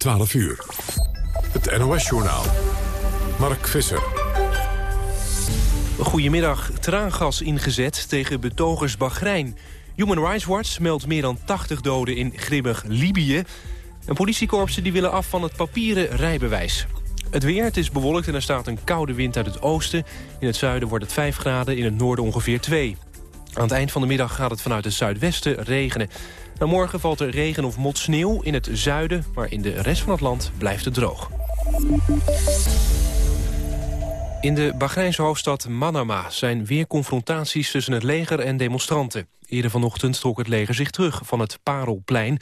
12 uur. Het NOS-journaal. Mark Visser. Goedemiddag. Traangas ingezet tegen betogers Bahrein. Human Rights Watch meldt meer dan 80 doden in grimmig Libië. En politiekorpsen die willen af van het papieren rijbewijs. Het weer, het is bewolkt en er staat een koude wind uit het oosten. In het zuiden wordt het 5 graden, in het noorden ongeveer 2. Aan het eind van de middag gaat het vanuit het zuidwesten regenen. Nou, morgen valt er regen of mot sneeuw in het zuiden... maar in de rest van het land blijft het droog. In de Bahreinse hoofdstad Manama zijn weer confrontaties tussen het leger en demonstranten. Eerder vanochtend trok het leger zich terug van het Parelplein.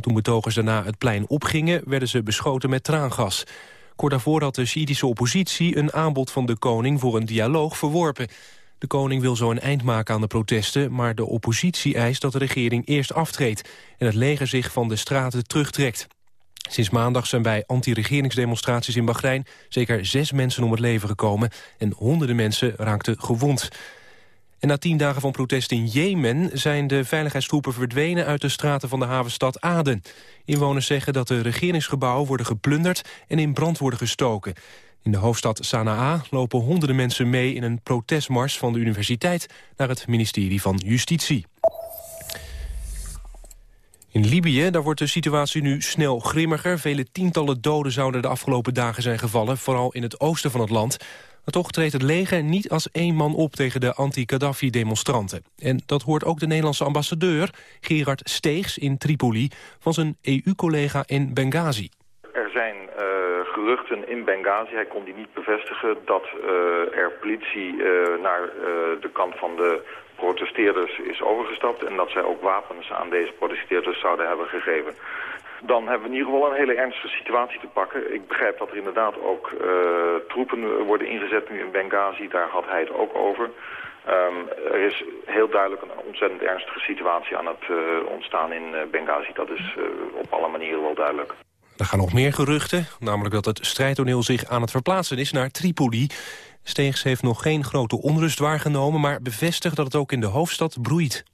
toen betogers daarna het plein opgingen, werden ze beschoten met traangas. Kort daarvoor had de Sjiitische oppositie een aanbod van de koning voor een dialoog verworpen. De koning wil zo een eind maken aan de protesten... maar de oppositie eist dat de regering eerst aftreedt... en het leger zich van de straten terugtrekt. Sinds maandag zijn bij anti-regeringsdemonstraties in Bahrein... zeker zes mensen om het leven gekomen en honderden mensen raakten gewond. En na tien dagen van protest in Jemen zijn de veiligheidstroepen verdwenen uit de straten van de havenstad Aden. Inwoners zeggen dat de regeringsgebouwen worden geplunderd en in brand worden gestoken. In de hoofdstad Sanaa lopen honderden mensen mee in een protestmars van de universiteit naar het ministerie van Justitie. In Libië daar wordt de situatie nu snel grimmiger. Vele tientallen doden zouden de afgelopen dagen zijn gevallen, vooral in het oosten van het land. Maar toch treedt het leger niet als één man op tegen de anti-Gaddafi-demonstranten. En dat hoort ook de Nederlandse ambassadeur Gerard Steegs in Tripoli van zijn EU-collega in Benghazi. Geruchten in Benghazi, hij kon die niet bevestigen, dat uh, er politie uh, naar de kant van de protesteerders is overgestapt en dat zij ook wapens aan deze protesteerders zouden hebben gegeven. Dan hebben we in ieder geval een hele ernstige situatie te pakken. Ik begrijp dat er inderdaad ook troepen worden ingezet nu in Benghazi. Daar had hij het ook over. Um, er is heel duidelijk een ontzettend ernstige situatie aan het ontstaan in Benghazi. Dat is op alle manieren wel duidelijk. Er gaan nog meer geruchten, namelijk dat het strijdtoneel zich aan het verplaatsen is naar Tripoli. Steegs heeft nog geen grote onrust waargenomen, maar bevestigt dat het ook in de hoofdstad broeit.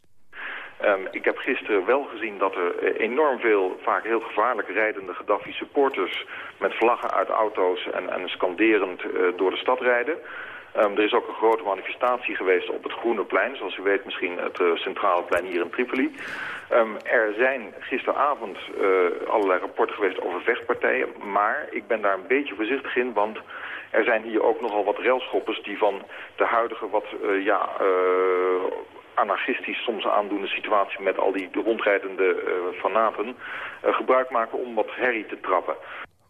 Um, ik heb gisteren wel gezien dat er enorm veel, vaak heel gevaarlijk rijdende Gaddafi-supporters met vlaggen uit auto's en, en uh, door de stad rijden. Um, er is ook een grote manifestatie geweest op het Groene Plein, zoals u weet misschien het uh, centrale plein hier in Tripoli. Um, er zijn gisteravond uh, allerlei rapporten geweest over vechtpartijen, maar ik ben daar een beetje voorzichtig in, want er zijn hier ook nogal wat railschoppers die van de huidige wat, uh, ja, anarchistisch soms aandoende situatie met al die rondrijdende fanaten gebruik maken om wat herrie te trappen.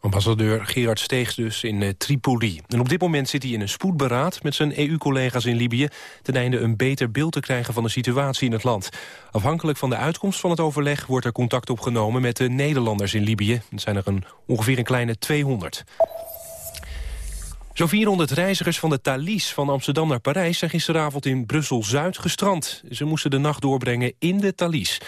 Ambassadeur Gerard Steegs dus in uh, Tripoli. En op dit moment zit hij in een spoedberaad met zijn EU-collega's in Libië... ten einde een beter beeld te krijgen van de situatie in het land. Afhankelijk van de uitkomst van het overleg wordt er contact opgenomen met de Nederlanders in Libië. Het zijn er een, ongeveer een kleine 200. Zo'n 400 reizigers van de Thalys van Amsterdam naar Parijs... zijn gisteravond in Brussel-Zuid gestrand. Ze moesten de nacht doorbrengen in de Thalys.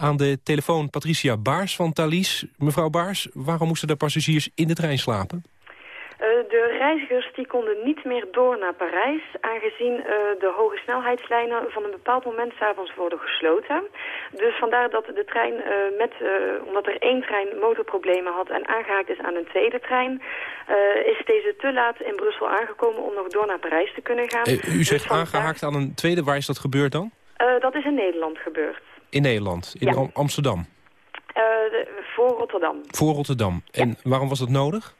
Aan de telefoon Patricia Baars van Thalys. Mevrouw Baars, waarom moesten de passagiers in de trein slapen? Uh, de reizigers die konden niet meer door naar Parijs... aangezien uh, de hoge snelheidslijnen van een bepaald moment s'avonds worden gesloten. Dus vandaar dat de trein, uh, met, omdat er één trein motorproblemen had... en aangehaakt is aan een tweede trein... is deze te laat in Brussel aangekomen om nog door naar Parijs te kunnen gaan. u zegt dus aangehaakt aan een tweede, waar is dat gebeurd dan? dat is in Nederland gebeurd. In Nederland, in ja. Amsterdam? De, voor Rotterdam. Voor Rotterdam. En waarom was dat nodig?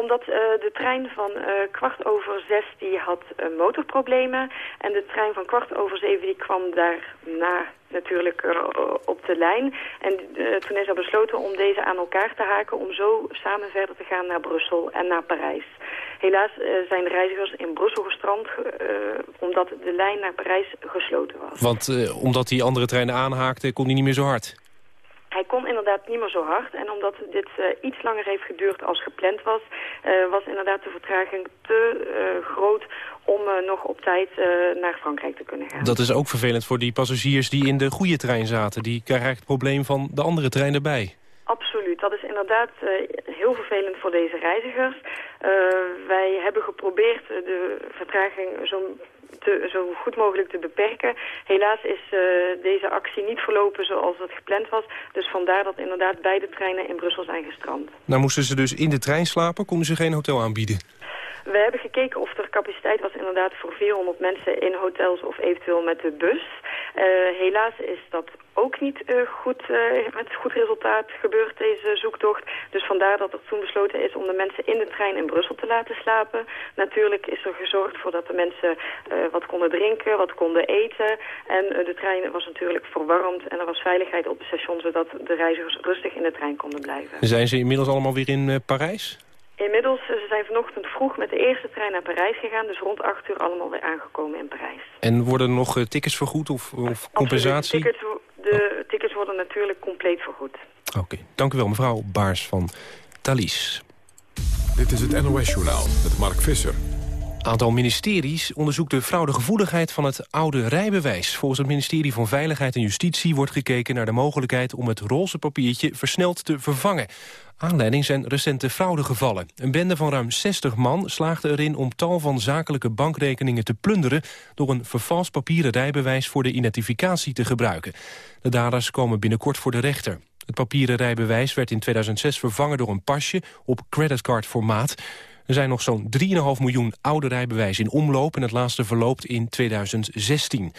Omdat uh, de trein van uh, kwart over zes die had uh, motorproblemen. En de trein van kwart over zeven die kwam daarna natuurlijk op de lijn. En toen is er besloten om deze aan elkaar te haken... om zo samen verder te gaan naar Brussel en naar Parijs. Helaas zijn de reizigers in Brussel gestrand... omdat de lijn naar Parijs gesloten was. Want omdat die andere treinen aanhaakten kon die niet meer zo hard? Hij kon inderdaad niet meer zo hard. En omdat dit uh, iets langer heeft geduurd als gepland was... Uh, was inderdaad de vertraging te uh, groot om nog op tijd naar Frankrijk te kunnen gaan. Dat is ook vervelend voor die passagiers die in de goede trein zaten. Die krijgen het probleem van de andere trein erbij. Absoluut. Dat is inderdaad heel vervelend voor deze reizigers. Wij hebben geprobeerd de vertraging zo te, zo goed mogelijk te beperken. Helaas is deze actie niet verlopen zoals het gepland was. Dus vandaar dat inderdaad beide treinen in Brussel zijn gestrand. Nou moesten ze dus in de trein slapen, konden ze geen hotel aanbieden? We hebben gekeken of er capaciteit was inderdaad voor 400 mensen in hotels of eventueel met de bus. Uh, helaas is dat ook niet uh, goed, uh, met goed resultaat gebeurd, deze zoektocht. Dus vandaar dat er toen besloten is om de mensen in de trein in Brussel te laten slapen. Natuurlijk is er gezorgd voor dat de mensen wat konden drinken, wat konden eten. En de trein was natuurlijk verwarmd en er was veiligheid op het station... zodat de reizigers rustig in de trein konden blijven. Zijn ze inmiddels allemaal weer in Parijs? Inmiddels uh, ze zijn vanochtend vroeg met de eerste trein naar Parijs gegaan. Dus rond 8 uur allemaal weer aangekomen in Parijs. En worden er nog uh, tickets vergoed of, of compensatie? De, tickets, de oh. tickets worden natuurlijk compleet vergoed. Oké, okay. dank u wel mevrouw Baars van Thalys. Dit is het NOS Journaal met Mark Visser aantal ministeries onderzoekt de fraudegevoeligheid van het oude rijbewijs. Volgens het ministerie van Veiligheid en Justitie wordt gekeken naar de mogelijkheid om het roze papiertje versneld te vervangen. Aanleiding zijn recente fraudegevallen. Een bende van ruim 60 man slaagde erin om tal van zakelijke bankrekeningen te plunderen door een vervalst papieren rijbewijs voor de identificatie te gebruiken. De daders komen binnenkort voor de rechter. Het papieren rijbewijs werd in 2006 vervangen door een pasje op creditcardformaat. Er zijn nog zo'n 3,5 miljoen oude rijbewijzen in omloop... en het laatste verloopt in 2016.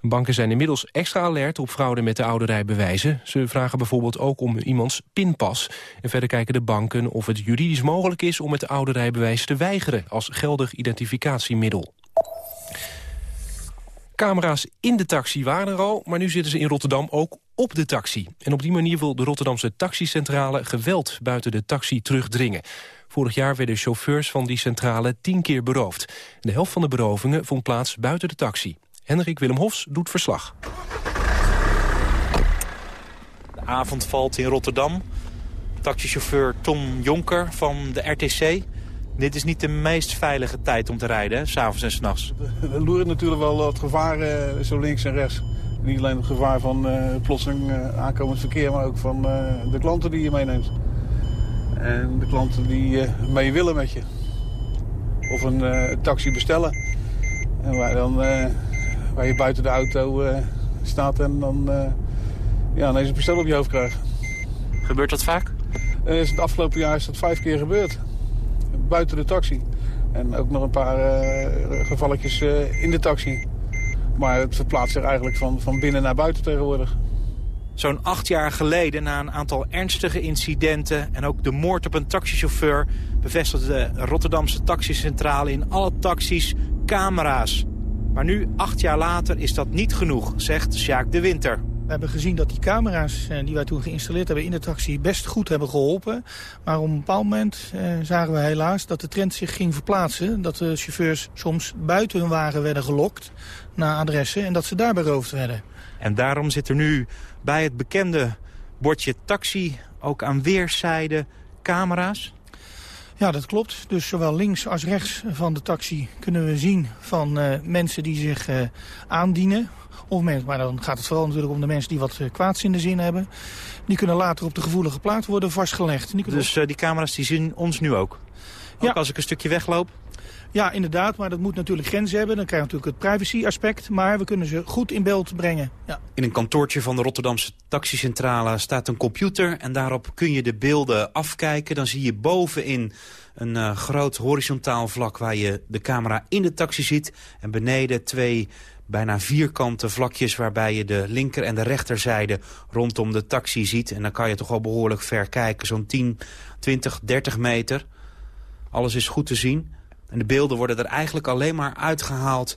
Banken zijn inmiddels extra alert op fraude met de oude rijbewijzen. Ze vragen bijvoorbeeld ook om iemands pinpas. En verder kijken de banken of het juridisch mogelijk is... om het oude rijbewijs te weigeren als geldig identificatiemiddel. Camera's in de taxi waren er al, maar nu zitten ze in Rotterdam ook op de taxi. En op die manier wil de Rotterdamse taxicentrale geweld buiten de taxi terugdringen. Vorig jaar werden chauffeurs van die centrale tien keer beroofd. De helft van de berovingen vond plaats buiten de taxi. Henrik Willem Hofs doet verslag. De avond valt in Rotterdam. Taxichauffeur Tom Jonker van de RTC. Dit is niet de meest veilige tijd om te rijden, s'avonds en s'nachts. Er loert natuurlijk wel wat gevaar uh, zo links en rechts. Niet alleen het gevaar van uh, plotseling uh, aankomend verkeer, maar ook van de klanten die je meeneemt. En de klanten die uh, mee willen met je. Of een uh, taxi bestellen. En waar, dan, uh, waar je buiten de auto staat en dan ja, ineens een bestel op je hoofd krijgt. Gebeurt dat vaak? Is het afgelopen jaar is dat vijf keer gebeurd. Buiten de taxi. En ook nog een paar gevalletjes in de taxi. Maar het verplaatst zich eigenlijk van, van binnen naar buiten tegenwoordig. Zo'n acht jaar geleden, na een aantal ernstige incidenten... en ook de moord op een taxichauffeur... bevestigde de Rotterdamse taxicentrale in alle taxis camera's. Maar nu, acht jaar later, is dat niet genoeg, zegt Sjaak de Winter. We hebben gezien dat die camera's eh, die wij toen geïnstalleerd hebben in de taxi best goed hebben geholpen. Maar op een bepaald moment eh, zagen we helaas dat de trend zich ging verplaatsen. Dat de chauffeurs soms buiten hun wagen werden gelokt naar adressen en dat ze daar beroofd werden. En daarom zit er nu bij het bekende bordje taxi ook aan weerszijden camera's? Ja, dat klopt. Dus zowel links als rechts van de taxi kunnen we zien van uh, mensen die zich uh, aandienen. Of mensen, maar dan gaat het vooral natuurlijk om de mensen die wat uh, kwaads in de zin hebben. Die kunnen later op de gevoelige plaat worden vastgelegd. Die dus die camera's die zien ons nu ook? Ook ja. als ik een stukje wegloop? Ja, inderdaad, maar dat moet natuurlijk grenzen hebben. Dan krijg je natuurlijk het privacy-aspect, maar we kunnen ze goed in beeld brengen. Ja. In een kantoortje van de Rotterdamse taxicentrale staat een computer... en daarop kun je de beelden afkijken. Dan zie je bovenin een uh, groot horizontaal vlak waar je de camera in de taxi ziet... en beneden twee bijna vierkante vlakjes waarbij je de linker en de rechterzijde rondom de taxi ziet. En dan kan je toch al behoorlijk ver kijken, zo'n 10, 20, 30 meter. Alles is goed te zien. En de beelden worden er eigenlijk alleen maar uitgehaald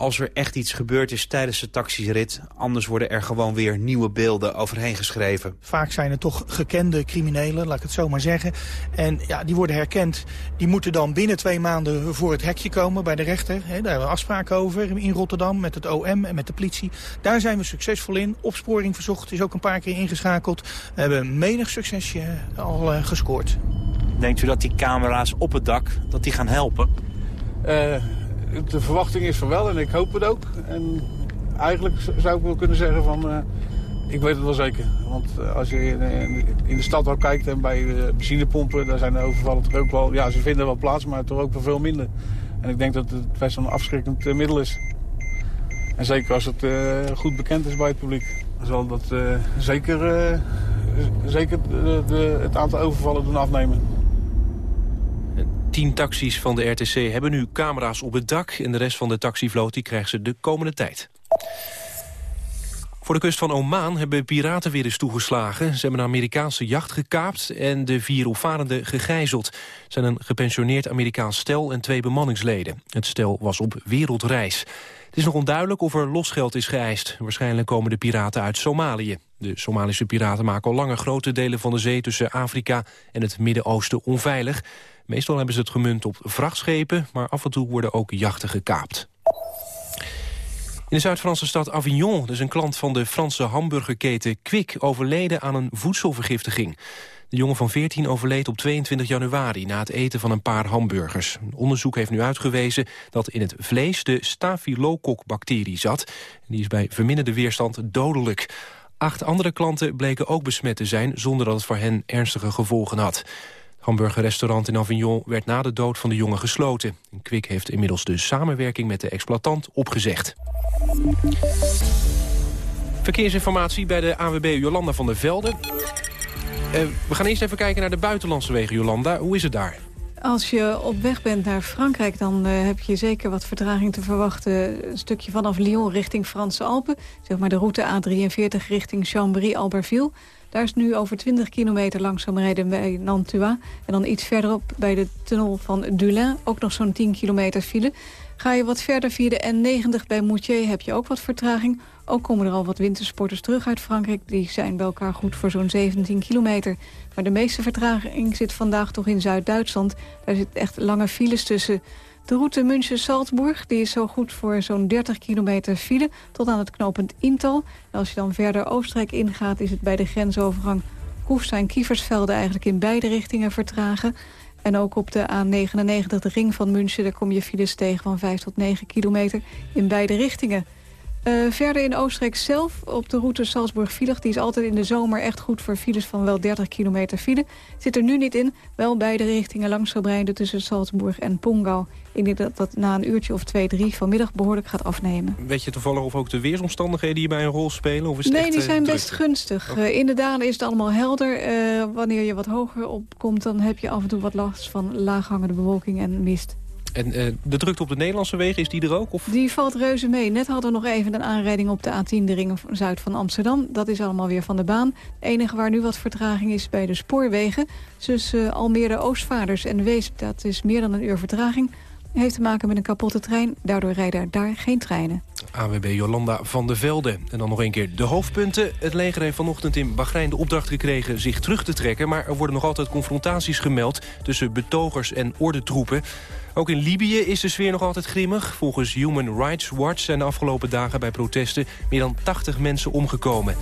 als er echt iets gebeurd is tijdens de taxirit. Anders worden er gewoon weer nieuwe beelden overheen geschreven. Vaak zijn het toch gekende criminelen, laat ik het zo maar zeggen. En ja, die worden herkend. Die moeten dan binnen twee maanden voor het hekje komen bij de rechter. daar hebben we afspraken over in Rotterdam met het OM en met de politie. Daar zijn we succesvol in. Opsporing verzocht is ook een paar keer ingeschakeld. We hebben menig succesje al uh, gescoord. Denkt u dat die camera's op het dak dat die gaan helpen? Uh, de verwachting is van wel en ik hoop het ook. En eigenlijk zou ik wel kunnen zeggen van... Uh, ik weet het wel zeker. Want uh, als je in, in, de stad wel kijkt en bij de benzinepompen... daar zijn de overvallen toch ook wel... Ja, ze vinden wel plaats, maar toch ook wel veel minder. En ik denk dat het best een afschrikkend middel is. En zeker als het goed bekend is bij het publiek. Dan zal dat zeker, zeker de, het aantal overvallen doen afnemen. Tien taxis van de RTC hebben nu camera's op het dak... en de rest van de taxivloot die krijgt ze de komende tijd. Voor de kust van Oman hebben piraten weer eens toegeslagen. Ze hebben een Amerikaanse jacht gekaapt en de vier opvarenden gegijzeld. Het zijn een gepensioneerd Amerikaans stel en twee bemanningsleden. Het stel was op wereldreis. Het is nog onduidelijk of er losgeld is geëist. Waarschijnlijk komen de piraten uit Somalië. De Somalische piraten maken al langer grote delen van de zee... tussen Afrika en het Midden-Oosten onveilig. Meestal hebben ze het gemunt op vrachtschepen... maar af en toe worden ook jachten gekaapt. In de Zuid-Franse stad Avignon is een klant van de Franse hamburgerketen Kwik overleden aan een voedselvergiftiging. De jongen van 14 overleed op 22 januari na het eten van een paar hamburgers. Een onderzoek heeft nu uitgewezen dat in het vlees de staphylococcus-bacterie zat. Die is bij verminderde weerstand dodelijk. Acht andere klanten bleken ook besmet te zijn zonder dat het voor hen ernstige gevolgen had. Hamburgerrestaurant in Avignon werd na de dood van de jongen gesloten. Kwik heeft inmiddels de samenwerking met de exploitant opgezegd. Verkeersinformatie bij de AWB Jolanda van der Velde. Uh, we gaan eerst even kijken naar de buitenlandse wegen, Jolanda. Hoe is het daar? Als je op weg bent naar Frankrijk, dan uh, heb je zeker wat vertraging te verwachten. Een stukje vanaf Lyon richting Franse Alpen. Zeg maar de route A43 richting Chambéry-Albertville. Daar is nu over 20 kilometer langzaam rijden bij Nantua. En dan iets verderop bij de tunnel van Dulin. Ook nog zo'n 10 kilometer file. Ga je wat verder via de N90 bij Moutier heb je ook wat vertraging. Ook komen er al wat wintersporters terug uit Frankrijk. Die zijn bij elkaar goed voor zo'n 17 kilometer. Maar de meeste vertraging zit vandaag toch in Zuid-Duitsland. Daar zitten echt lange files tussen. De route München-Salzburg is zo goed voor zo'n 30 kilometer file... tot aan het knooppunt Intal. En als je dan verder Oostenrijk ingaat... is het bij de grensovergang Koefstein-Kieversvelde eigenlijk in beide richtingen vertragen. En ook op de A99, de ring van München... daar kom je files tegen van 5 tot 9 kilometer in beide richtingen. Uh, verder in Oostenrijk zelf, op de route Salzburg-Villach... die is altijd in de zomer echt goed voor files van wel 30 kilometer file. Zit er nu niet in, wel beide richtingen langs rijden tussen Salzburg en Pongau. Ik denk dat dat na een uurtje of twee, drie vanmiddag behoorlijk gaat afnemen. Weet je toevallig of ook de weersomstandigheden hierbij een rol spelen? Of is nee, echt, die zijn best gunstig. Uh, in de dalen is het allemaal helder. Wanneer je wat hoger opkomt, dan heb je af en toe wat last van laaghangende bewolking en mist. En uh, de drukte op de Nederlandse wegen, is die er ook? Of? Die valt reuze mee. Net hadden we nog even een aanrijding op de A10, de ring zuid van Amsterdam. Dat is allemaal weer van de baan. Het enige waar nu wat vertraging is bij de spoorwegen... tussen uh, Almere Oostvaarders en Weesp, dat is meer dan een uur vertraging heeft te maken met een kapotte trein. Daardoor rijden daar geen treinen. AWB Jolanda van der Velde. En dan nog een keer de hoofdpunten. Het leger heeft vanochtend in Bahrein de opdracht gekregen zich terug te trekken... maar er worden nog altijd confrontaties gemeld tussen betogers en ordentroepen. Ook in Libië is de sfeer nog altijd grimmig. Volgens Human Rights Watch zijn de afgelopen dagen bij protesten... meer dan 80 mensen omgekomen.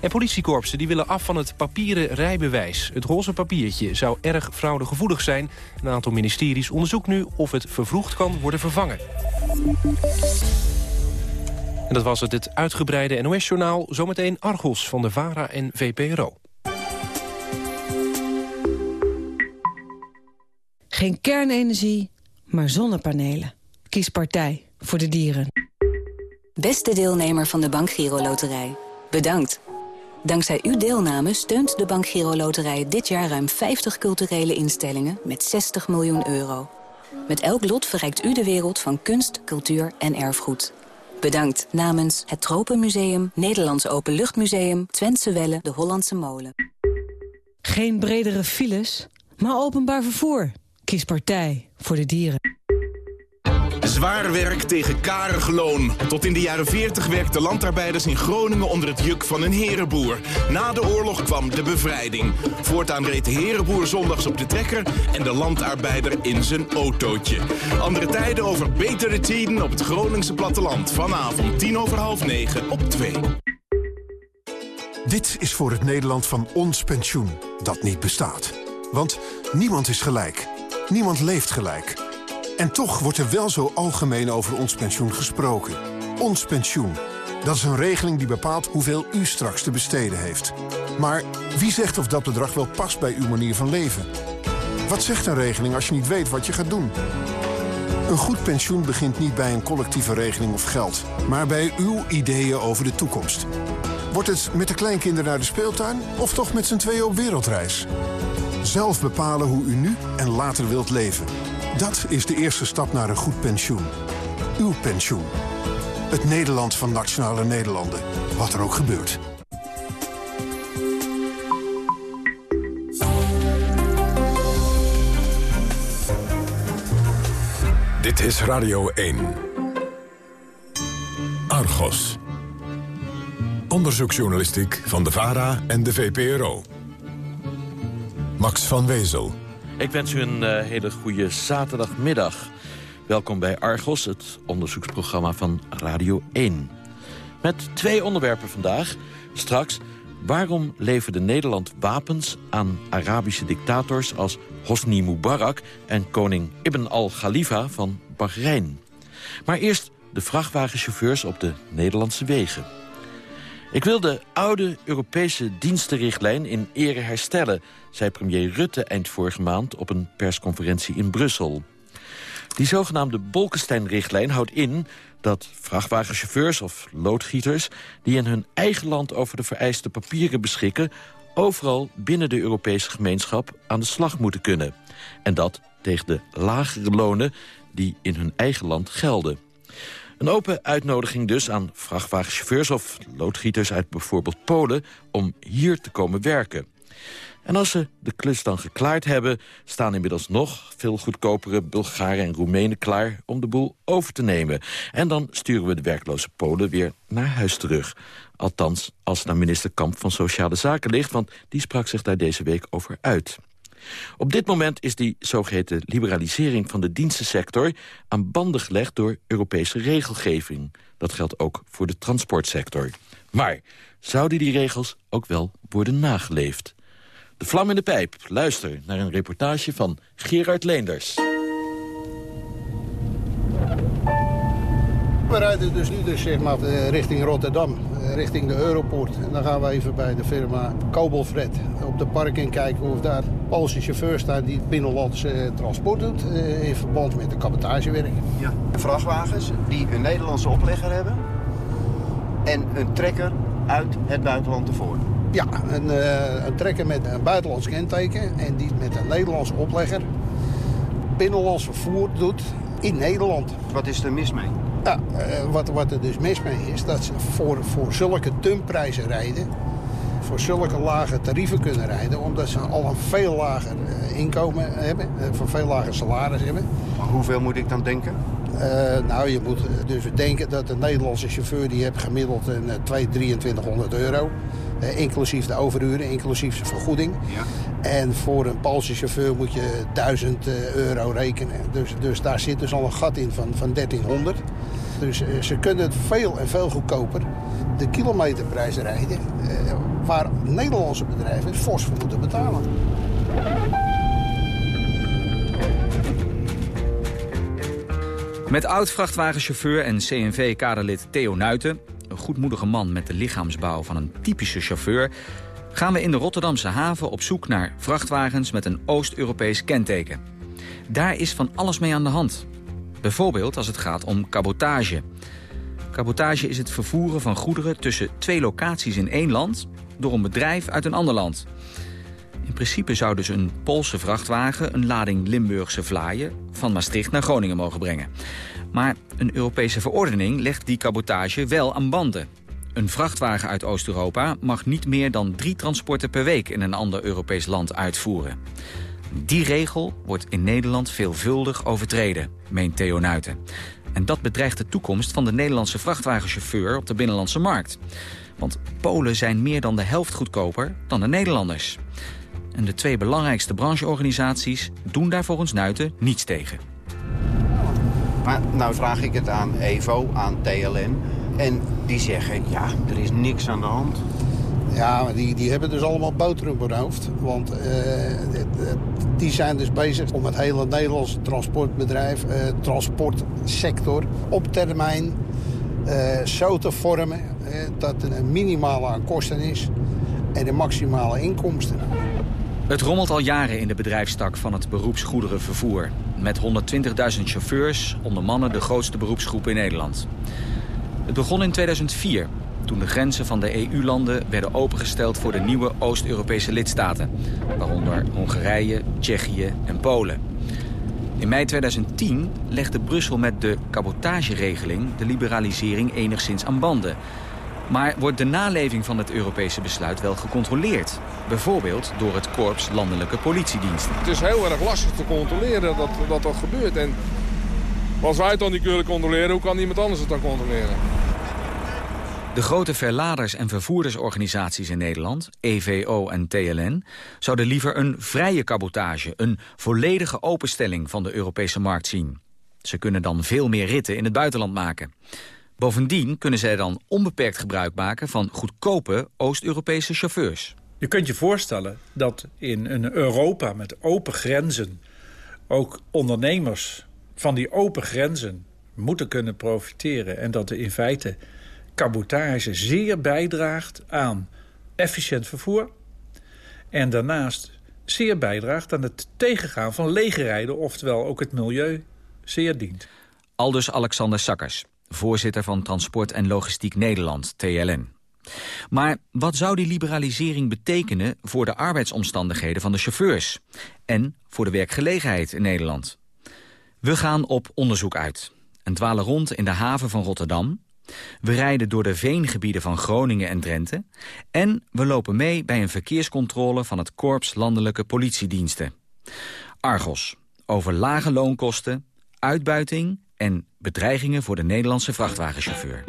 En politiekorpsen die willen af van het papieren rijbewijs. Het roze papiertje zou erg fraudegevoelig zijn. Een aantal ministeries onderzoekt nu of het vervroegd kan worden vervangen. En dat was het, het uitgebreide NOS-journaal. Zometeen Argos van de VARA en VPRO. Geen kernenergie, maar zonnepanelen. Kies partij voor de dieren. Beste deelnemer van de Bank Giro Loterij. Bedankt. Dankzij uw deelname steunt de Bank Giro Loterij dit jaar ruim 50 culturele instellingen met 60 miljoen euro. Met elk lot verrijkt u de wereld van kunst, cultuur en erfgoed. Bedankt namens het Tropenmuseum, Nederlands Openluchtmuseum, Twentse Welle, de Hollandse Molen. Geen bredere files, maar openbaar vervoer. Kies partij voor de dieren. Zwaar werk tegen karig loon. Tot in de jaren 40 werkten landarbeiders in Groningen onder het juk van een herenboer. Na de oorlog kwam de bevrijding. Voortaan reed de herenboer zondags op de trekker en de landarbeider in zijn autootje. Andere tijden over betere tijden op het Groningse platteland. Vanavond tien over half negen op 2. Dit is voor het Nederland van ons pensioen, dat niet bestaat. Want niemand is gelijk. Niemand leeft gelijk. En toch wordt er wel zo algemeen over ons pensioen gesproken. Ons pensioen. Dat is een regeling die bepaalt hoeveel u straks te besteden heeft. Maar wie zegt of dat bedrag wel past bij uw manier van leven? Wat zegt een regeling als je niet weet wat je gaat doen? Een goed pensioen begint niet bij een collectieve regeling of geld... maar bij uw ideeën over de toekomst. Wordt het met de kleinkinderen naar de speeltuin... of toch met z'n tweeën op wereldreis? Zelf bepalen hoe u nu en later wilt leven. Dat is de eerste stap naar een goed pensioen. Uw pensioen. Het Nederland van Nationale Nederlanden. Wat er ook gebeurt. Dit is Radio 1. Argos. Onderzoeksjournalistiek van de VARA en de VPRO. Max van Wezel. Ik wens u een uh, hele goede zaterdagmiddag. Welkom bij Argos, het onderzoeksprogramma van Radio 1. Met twee onderwerpen vandaag. Straks, waarom leverde Nederland wapens aan Arabische dictators... als Hosni Mubarak en koning Ibn al-Khalifa van Bahrein? Maar eerst de vrachtwagenchauffeurs op de Nederlandse wegen. Ik wil de oude Europese dienstenrichtlijn in ere herstellen... zei premier Rutte eind vorige maand op een persconferentie in Brussel. Die zogenaamde Bolkestein-richtlijn houdt in dat vrachtwagenchauffeurs of loodgieters... die in hun eigen land over de vereiste papieren beschikken... overal binnen de Europese gemeenschap aan de slag moeten kunnen. En dat tegen de lagere lonen die in hun eigen land gelden. Een open uitnodiging dus aan vrachtwagenchauffeurs of loodgieters uit bijvoorbeeld Polen om hier te komen werken. En als ze de klus dan geklaard hebben... staan inmiddels nog veel goedkopere Bulgaren en Roemenen klaar... om de boel over te nemen. En dan sturen we de werkloze Polen weer naar huis terug. Althans, als het minister Kamp van Sociale Zaken ligt... want die sprak zich daar deze week over uit. Op dit moment is die zogeheten liberalisering van de dienstensector... aan banden gelegd door Europese regelgeving. Dat geldt ook voor de transportsector. Maar zouden die regels ook wel worden nageleefd? De vlam in de pijp. Luister naar een reportage van Gerard Leenders. We rijden dus nu dus, zeg maar, eh, richting Rotterdam, richting de Europoort. En dan gaan we even bij de firma Kobelfred op de parking kijken of daar Poolse chauffeur staat die binnenlands eh, transport doet in verband met de cabotagewerk. Ja. Vrachtwagens die een Nederlandse oplegger hebben en een trekker uit het buitenland ervoor. Ja, een, een trekker met een buitenlands kenteken en die met een Nederlandse oplegger binnenlands vervoer doet in Nederland. Wat is er mis mee? Ja, uh, wat, wat er dus mis mee is, dat ze voor, voor zulke dumprijzen rijden, voor zulke lage tarieven kunnen rijden, omdat ze al een veel lager uh, inkomen hebben, voor veel lager salaris hebben. Maar hoeveel moet ik dan denken? nou, je moet dus denken dat de Nederlandse chauffeur die heeft gemiddeld een 2, 2300 euro. Uh, inclusief de overuren, inclusief zijn vergoeding. Ja. En voor een Poolse chauffeur moet je 1000 uh, euro rekenen. Dus, dus daar zit dus al een gat in van, van 1300. Dus uh, ze kunnen het veel en veel goedkoper de kilometerprijs rijden... waar Nederlandse bedrijven fors voor moeten betalen. Met oud-vrachtwagenchauffeur en CNV-kaderlid Theo Nuiten goedmoedige man met de lichaamsbouw van een typische chauffeur... gaan we in de Rotterdamse haven op zoek naar vrachtwagens met een Oost-Europees kenteken. Daar is van alles mee aan de hand. Bijvoorbeeld als het gaat om cabotage. Cabotage is het vervoeren van goederen tussen twee locaties in één land... door een bedrijf uit een ander land. In principe zou dus een Poolse vrachtwagen een lading Limburgse vlaaien... van Maastricht naar Groningen mogen brengen. Maar een Europese verordening legt die cabotage wel aan banden. Een vrachtwagen uit Oost-Europa mag niet meer dan drie transporten per week in een ander Europees land uitvoeren. Die regel wordt in Nederland veelvuldig overtreden, meent Theo Nuiten. En dat bedreigt de toekomst van de Nederlandse vrachtwagenchauffeur op de binnenlandse markt. Want Polen zijn meer dan de helft goedkoper dan de Nederlanders. En de twee belangrijkste brancheorganisaties doen daar volgens Nuiten niets tegen. Maar nou vraag ik het aan EVO, aan TLN. En die zeggen, ja, er is niks aan de hand. Ja, maar die, die hebben dus allemaal boter op hun hoofd. Want uh, die zijn dus bezig om het hele Nederlandse transportbedrijf, uh, transportsector, op termijn uh, zo te vormen dat er een minimale aan kosten is en een maximale inkomsten. Het rommelt al jaren in de bedrijfstak van het beroepsgoederenvervoer. Met 120.000 chauffeurs, onder mannen de grootste beroepsgroep in Nederland. Het begon in 2004, toen de grenzen van de EU-landen werden opengesteld voor de nieuwe Oost-Europese lidstaten. Waaronder Hongarije, Tsjechië en Polen. In mei 2010 legde Brussel met de cabotageregeling de liberalisering enigszins aan banden. Maar wordt de naleving van het Europese besluit wel gecontroleerd? Bijvoorbeeld door het Korps Landelijke Politiediensten. Het is heel erg lastig te controleren dat dat, dat gebeurt. En als wij het dan niet kunnen controleren, hoe kan iemand anders het dan controleren? De grote verladers- en vervoerdersorganisaties in Nederland, EVO en TLN... zouden liever een vrije cabotage, een volledige openstelling van de Europese markt zien. Ze kunnen dan veel meer ritten in het buitenland maken. Bovendien kunnen zij dan onbeperkt gebruik maken van goedkope Oost-Europese chauffeurs. Je kunt je voorstellen dat in een Europa met open grenzen... ook ondernemers van die open grenzen moeten kunnen profiteren... en dat er in feite cabotage zeer bijdraagt aan efficiënt vervoer... en daarnaast zeer bijdraagt aan het tegengaan van leegrijden... oftewel ook het milieu zeer dient. Aldus Alexander Sakkers, voorzitter van Transport en Logistiek Nederland, TLN. Maar wat zou die liberalisering betekenen voor de arbeidsomstandigheden van de chauffeurs... en voor de werkgelegenheid in Nederland? We gaan op onderzoek uit en dwalen rond in de haven van Rotterdam... We rijden door de veengebieden van Groningen en Drenthe... en we lopen mee bij een verkeerscontrole van het Korps Landelijke Politiediensten. Argos, over lage loonkosten, uitbuiting en bedreigingen voor de Nederlandse vrachtwagenchauffeur.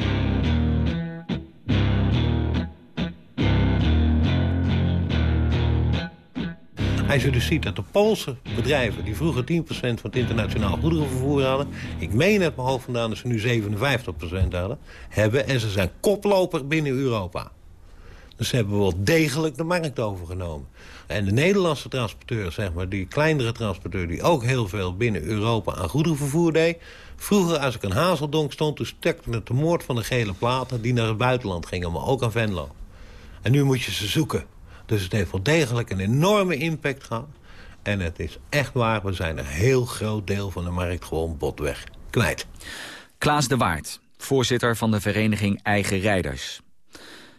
Als je dus ziet dat de Poolse bedrijven... die vroeger 10% van het internationaal goederenvervoer hadden... ik meen uit mijn hoofd vandaan dat ze nu 57% hadden... hebben en ze zijn koploper binnen Europa. Dus ze hebben wel degelijk de markt overgenomen. En de Nederlandse transporteur, zeg maar, die kleinere transporteur... die ook heel veel binnen Europa aan goederenvervoer deed... Vroeger, als ik in Hazeldonk stond, toen stekte het de moord van de gele platen... die naar het buitenland gingen, maar ook aan Venlo. En nu moet je ze zoeken. Dus het heeft wel degelijk een enorme impact gehad. En het is echt waar, we zijn een heel groot deel van de markt gewoon botweg kwijt. Klaas de Waard, voorzitter van de vereniging Eigen Rijders.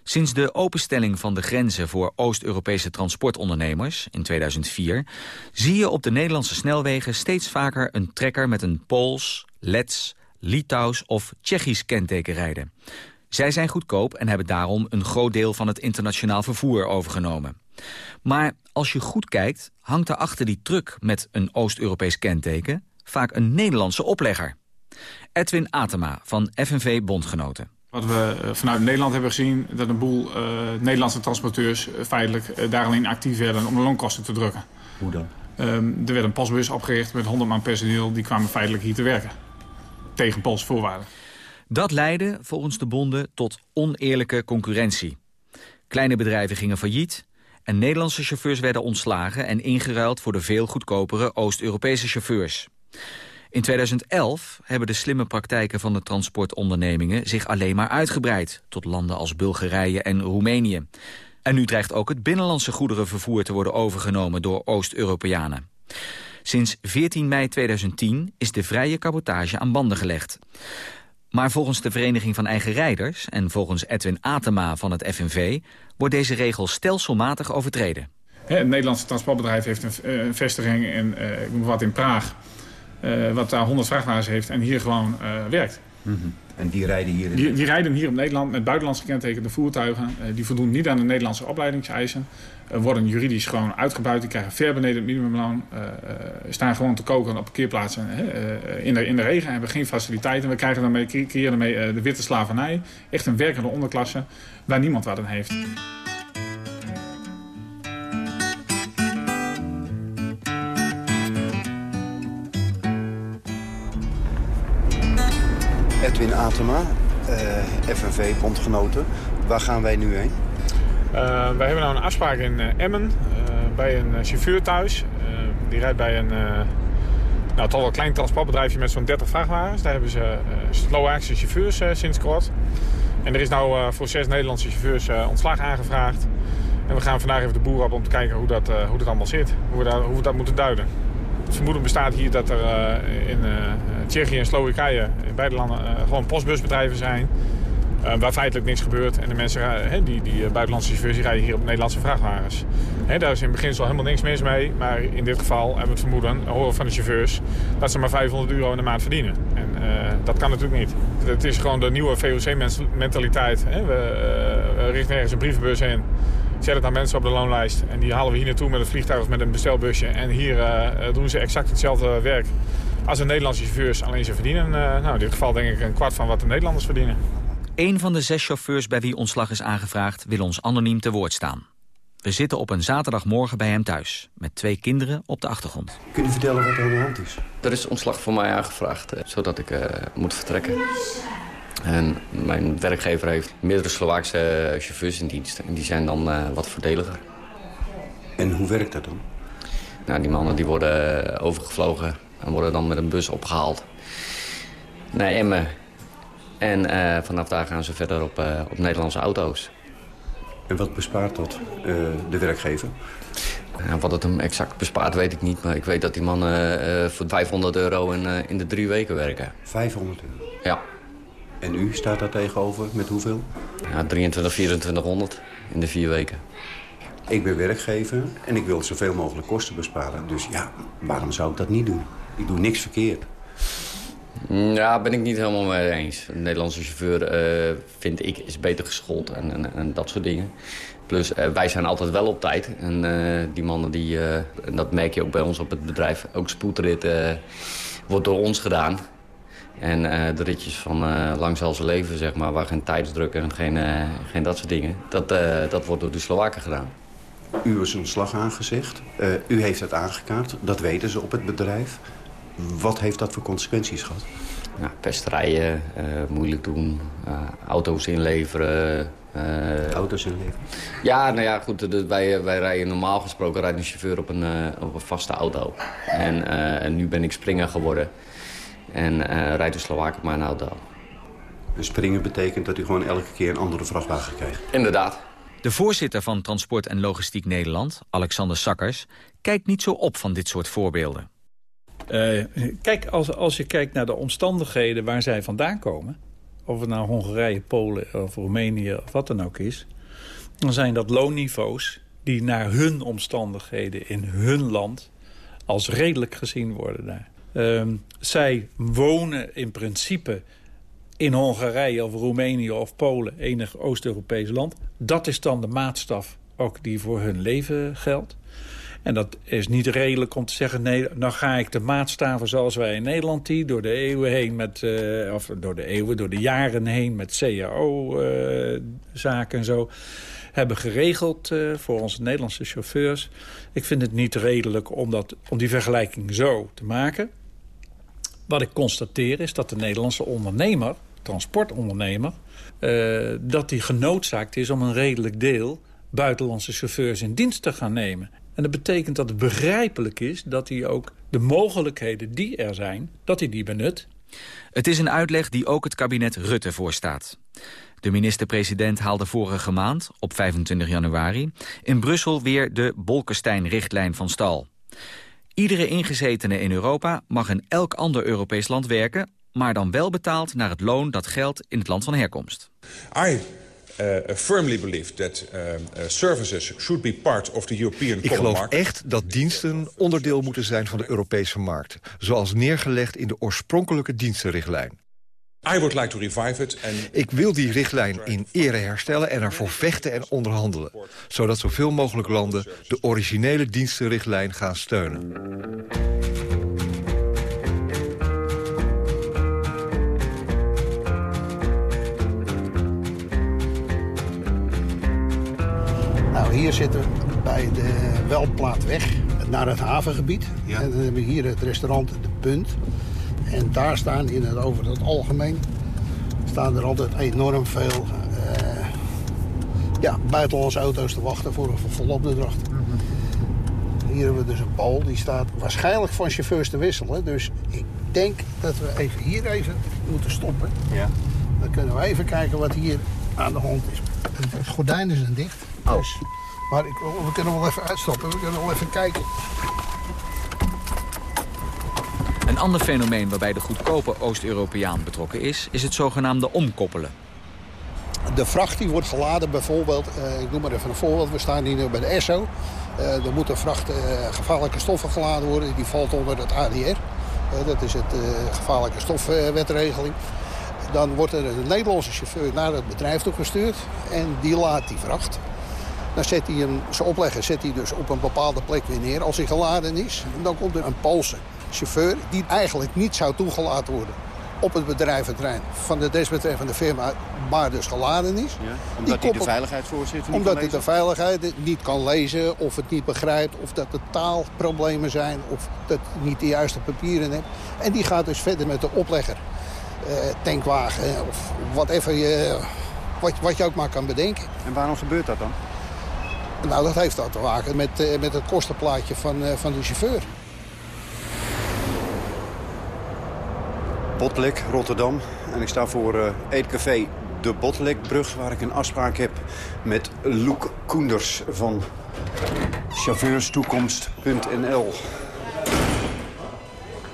Sinds de openstelling van de grenzen voor Oost-Europese transportondernemers in 2004... zie je op de Nederlandse snelwegen steeds vaker een trekker met een Pools, Lets, Litouws of Tsjechisch kenteken rijden. Zij zijn goedkoop en hebben daarom een groot deel van het internationaal vervoer overgenomen. Maar als je goed kijkt, hangt er achter die truck met een Oost-Europees kenteken vaak een Nederlandse oplegger. Edwin Atema van FNV Bondgenoten. Wat we eh, vanuit Nederland hebben gezien, dat een boel uh, Nederlandse transporteurs uh, feitelijk uh, daar alleen actief werden om de loonkosten te drukken. Hoe dan? Um, er werd een postbus opgericht met 100 man personeel, die kwamen feitelijk hier te werken. Tegen Poolse voorwaarden. Dat leidde volgens de bonden tot oneerlijke concurrentie. Kleine bedrijven gingen failliet en Nederlandse chauffeurs werden ontslagen... en ingeruild voor de veel goedkopere Oost-Europese chauffeurs. In 2011 hebben de slimme praktijken van de transportondernemingen... zich alleen maar uitgebreid tot landen als Bulgarije en Roemenië. En nu dreigt ook het binnenlandse goederenvervoer te worden overgenomen door Oost-Europeanen. Sinds 14 mei 2010 is de vrije cabotage aan banden gelegd. Maar volgens de Vereniging van Eigen Rijders en volgens Edwin Atema van het FNV... wordt deze regel stelselmatig overtreden. Het Nederlandse transportbedrijf heeft een, een vestiging in, uh, ik wat in Praag... Uh, wat daar 100 vrachtwagens heeft en hier gewoon uh, werkt. Mm -hmm. En die rijden hier? In... Die, die, rijden hier op Nederland met buitenlands gekentekende voertuigen. Uh, die voldoen niet aan de Nederlandse opleidingseisen. worden juridisch gewoon uitgebuit. Die krijgen ver beneden het minimumloon. staan gewoon te koken op parkeerplaatsen in, de, in de regen. Hebben geen faciliteiten. We krijgen daarmee, creëren daarmee de witte slavernij. Echt een werkende onderklasse waar niemand wat aan heeft. Edwin Atema, uh, FNV, bondgenoten. Waar gaan wij nu heen? Uh, wij hebben nou een afspraak in uh, Emmen bij een chauffeur thuis. die rijdt bij een nou, toch wel klein transportbedrijfje met zo'n 30 vrachtwagens. Daar hebben ze Slovaakse chauffeurs sinds kort. En er is nou voor zes Nederlandse chauffeurs ontslag aangevraagd. En we gaan vandaag even de boer op om te kijken hoe dat, hoe dat allemaal zit. Hoe we, dat, hoe we dat moeten duiden. Het vermoeden bestaat hier dat er in Tsjechië en Slowakije, in beide landen, gewoon postbusbedrijven zijn. Waar feitelijk niks gebeurt. En de mensen, die, die buitenlandse chauffeurs rijden hier op Nederlandse vrachtwagens. Daar is in beginsel helemaal niks mis mee. Maar in dit geval hebben we het vermoeden, horen van de chauffeurs... dat ze maar 500 euro in de maand verdienen. En dat kan natuurlijk niet. Het is gewoon de nieuwe VOC-mentaliteit. We, we richten ergens een brievenbus in. Zetten dan mensen op de loonlijst. En die halen we hier naartoe met een vliegtuig of met een bestelbusje. En hier doen ze exact hetzelfde werk als de Nederlandse chauffeurs. Alleen ze verdienen, nou, in dit geval denk ik een kwart van wat de Nederlanders verdienen. Een van de zes chauffeurs bij wie ontslag is aangevraagd... wil ons anoniem te woord staan. We zitten op een zaterdagmorgen bij hem thuis. Met twee kinderen op de achtergrond. Kun je vertellen wat er aan de hand is? Er is ontslag voor mij aangevraagd, eh, zodat ik uh, moet vertrekken. En mijn werkgever heeft meerdere Slovaakse chauffeurs in dienst. En die zijn dan uh, wat voordeliger. En hoe werkt dat dan? Nou, die mannen die worden overgevlogen en worden dan met een bus opgehaald. Naar Emmen en uh, vanaf daar gaan ze verder op, uh, op Nederlandse auto's. En wat bespaart dat, de werkgever? wat het hem exact bespaart weet ik niet. Maar ik weet dat die mannen voor 500 euro in, in de drie weken werken. 500 euro? Ja. En u staat daar tegenover met hoeveel? Ja, 23, 2400 in de vier weken. Ik ben werkgever en ik wil zoveel mogelijk kosten besparen. Dus ja, waarom zou ik dat niet doen? Ik doe niks verkeerd. Ja, ben ik niet helemaal mee eens. Een Nederlandse chauffeur, uh, vind ik, is beter geschoold en, en, en dat soort dingen. Plus, uh, wij zijn altijd wel op tijd. En uh, die mannen, die, en dat merk je ook bij ons op het bedrijf, ook spoedrit wordt door ons gedaan. En de ritjes van lang zal ze leven, zeg maar, waar geen tijdsdruk en geen, geen dat soort dingen, dat, dat wordt door de Slowaken gedaan. U is ontslag aangezegd. u heeft het aangekaart. Dat weten ze op het bedrijf. Wat heeft dat voor consequenties gehad? Nou, pesterijen, uh, moeilijk doen, uh, auto's inleveren. Uh, auto's inleveren? Ja, nou ja, goed. wij, wij rijden normaal gesproken rijdt een chauffeur op een, op een vaste auto. En, en, nu ben ik springer geworden. En rijdt de Slowaken maar een auto. En springen betekent dat u gewoon elke keer een andere vrachtwagen krijgt? Inderdaad. De voorzitter van Transport en Logistiek Nederland, Alexander Sakkers... kijkt niet zo op van dit soort voorbeelden. Uh, kijk, als, als je kijkt naar de omstandigheden waar zij vandaan komen... of het nou Hongarije, Polen of Roemenië of wat dan ook is... dan zijn dat loonniveaus die naar hun omstandigheden in hun land... als redelijk gezien worden daar. Uh, zij wonen in principe in Hongarije of Roemenië of Polen, enig Oost-Europees land. Dat is dan de maatstaf ook die voor hun leven geldt. En dat is niet redelijk om te zeggen... nee, dan ga ik de maatstaven zoals wij in Nederland die... door de eeuwen heen met... Uh, of door de eeuwen, door de jaren heen met CAO-zaken uh, en zo hebben geregeld uh, voor onze Nederlandse chauffeurs. Ik vind het niet redelijk om, dat, om die vergelijking zo te maken. Wat ik constateer is dat de Nederlandse ondernemer, transportondernemer... Uh, dat die genoodzaakt is om een redelijk deel buitenlandse chauffeurs in dienst te gaan nemen. En dat betekent dat het begrijpelijk is dat hij ook de mogelijkheden die er zijn, dat hij die benut. Het is een uitleg die ook het kabinet Rutte voorstaat. De minister-president haalde vorige maand, op 25 januari... in Brussel weer de Bolkestein-richtlijn van stal. Iedere ingezetene in Europa mag in elk ander Europees land werken... maar dan wel betaald naar het loon dat geldt in het land van herkomst. I uh, firmly believe that uh, services should be part of the European Ik geloof echt dat diensten onderdeel moeten zijn van de Europese markt. Zoals neergelegd in de oorspronkelijke dienstenrichtlijn. I would like to revive it and... Ik wil die richtlijn in ere herstellen en ervoor vechten en onderhandelen. Zodat zoveel mogelijk landen de originele dienstenrichtlijn gaan steunen. Nou, hier zitten we bij de Welplaatweg naar het havengebied. Ja. En dan hebben we hier het restaurant De Punt. En daar staan in het, over het algemeen staan er altijd enorm veel uh, ja, buitenlandse auto's te wachten voor een volopdracht. Mm -hmm. Hier hebben we dus een Pool, die staat waarschijnlijk van chauffeurs te wisselen. Dus ik denk dat we even hier even moeten stoppen. Ja. Dan kunnen we even kijken wat hier aan de hand is. Het gordijnen zijn dicht. Oh. Dus Maar ik, we kunnen wel even uitstappen, we kunnen wel even kijken. Een ander fenomeen waarbij de goedkope Oost-Europeaan betrokken is... is het zogenaamde omkoppelen. De vracht die wordt geladen bijvoorbeeld, uh, ik noem maar even een voorbeeld. We staan hier nu bij de ESSO. Uh, er moet een vracht uh, gevaarlijke stoffen geladen worden. Die valt onder het ADR. dat is het gevaarlijke stofwetregeling. Dan wordt er een Nederlandse chauffeur naar het bedrijf toe gestuurd. En die laat die vracht. Dan zet hij hem, zijn oplegger zet hij dus op een bepaalde plek weer neer als hij geladen is. En dan komt er een Poolse chauffeur die eigenlijk niet zou toegelaten worden op het bedrijventerrein van de desbetreffende firma, maar dus geladen is. Ja, omdat hij de veiligheidsvoorzitter Omdat hij de veiligheid niet kan lezen, of het niet begrijpt... of dat er taalproblemen zijn, of dat hij niet de juiste papieren heeft. En die gaat dus verder met de oplegger, eh, tankwagen of whatever je, wat, wat je ook maar kan bedenken. En waarom gebeurt dat dan? Nou, dat heeft dat te maken met, uh, met het kostenplaatje van, uh, van de chauffeur. Botlek, Rotterdam. En ik sta voor uh, Eetcafé De Botlekbrug... waar ik een afspraak heb met Loek Koenders van chauffeurstoekomst.nl.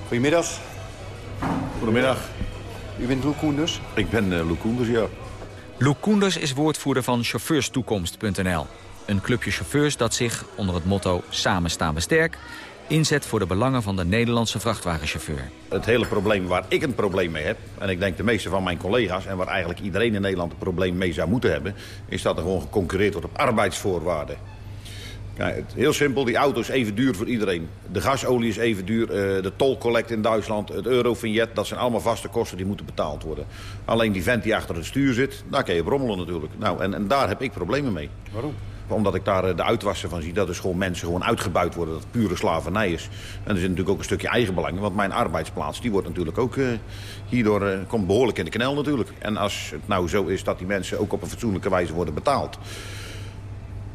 Goedemiddag. Goedemiddag. U bent Loek Koenders? Ik ben uh, Loek Koenders, ja. Loek Koenders is woordvoerder van chauffeurstoekomst.nl. Een clubje chauffeurs dat zich onder het motto Samen staan we sterk inzet voor de belangen van de Nederlandse vrachtwagenchauffeur. Het hele probleem waar ik een probleem mee heb... en ik denk de meeste van mijn collega's... en waar eigenlijk iedereen in Nederland een probleem mee zou moeten hebben... is dat er gewoon geconcurreerd wordt op arbeidsvoorwaarden. Kijk, heel simpel, die auto is even duur voor iedereen. De gasolie is even duur, uh, de tolcollect in Duitsland, het eurovignet... dat zijn allemaal vaste kosten die moeten betaald worden. Alleen die vent die achter het stuur zit, daar kan je brommelen natuurlijk. Nou, en, en daar heb ik problemen mee. Waarom? Omdat ik daar eh, de uitwassen van zie. Dat dus gewoon mensen gewoon uitgebuit worden. Dat het pure slavernij is. En er zit natuurlijk ook een stukje eigenbelang. Want mijn arbeidsplaats die wordt natuurlijk ook uh, hierdoor uh, komt behoorlijk in de knel natuurlijk. En als het nou zo is dat die mensen ook op een fatsoenlijke wijze worden betaald.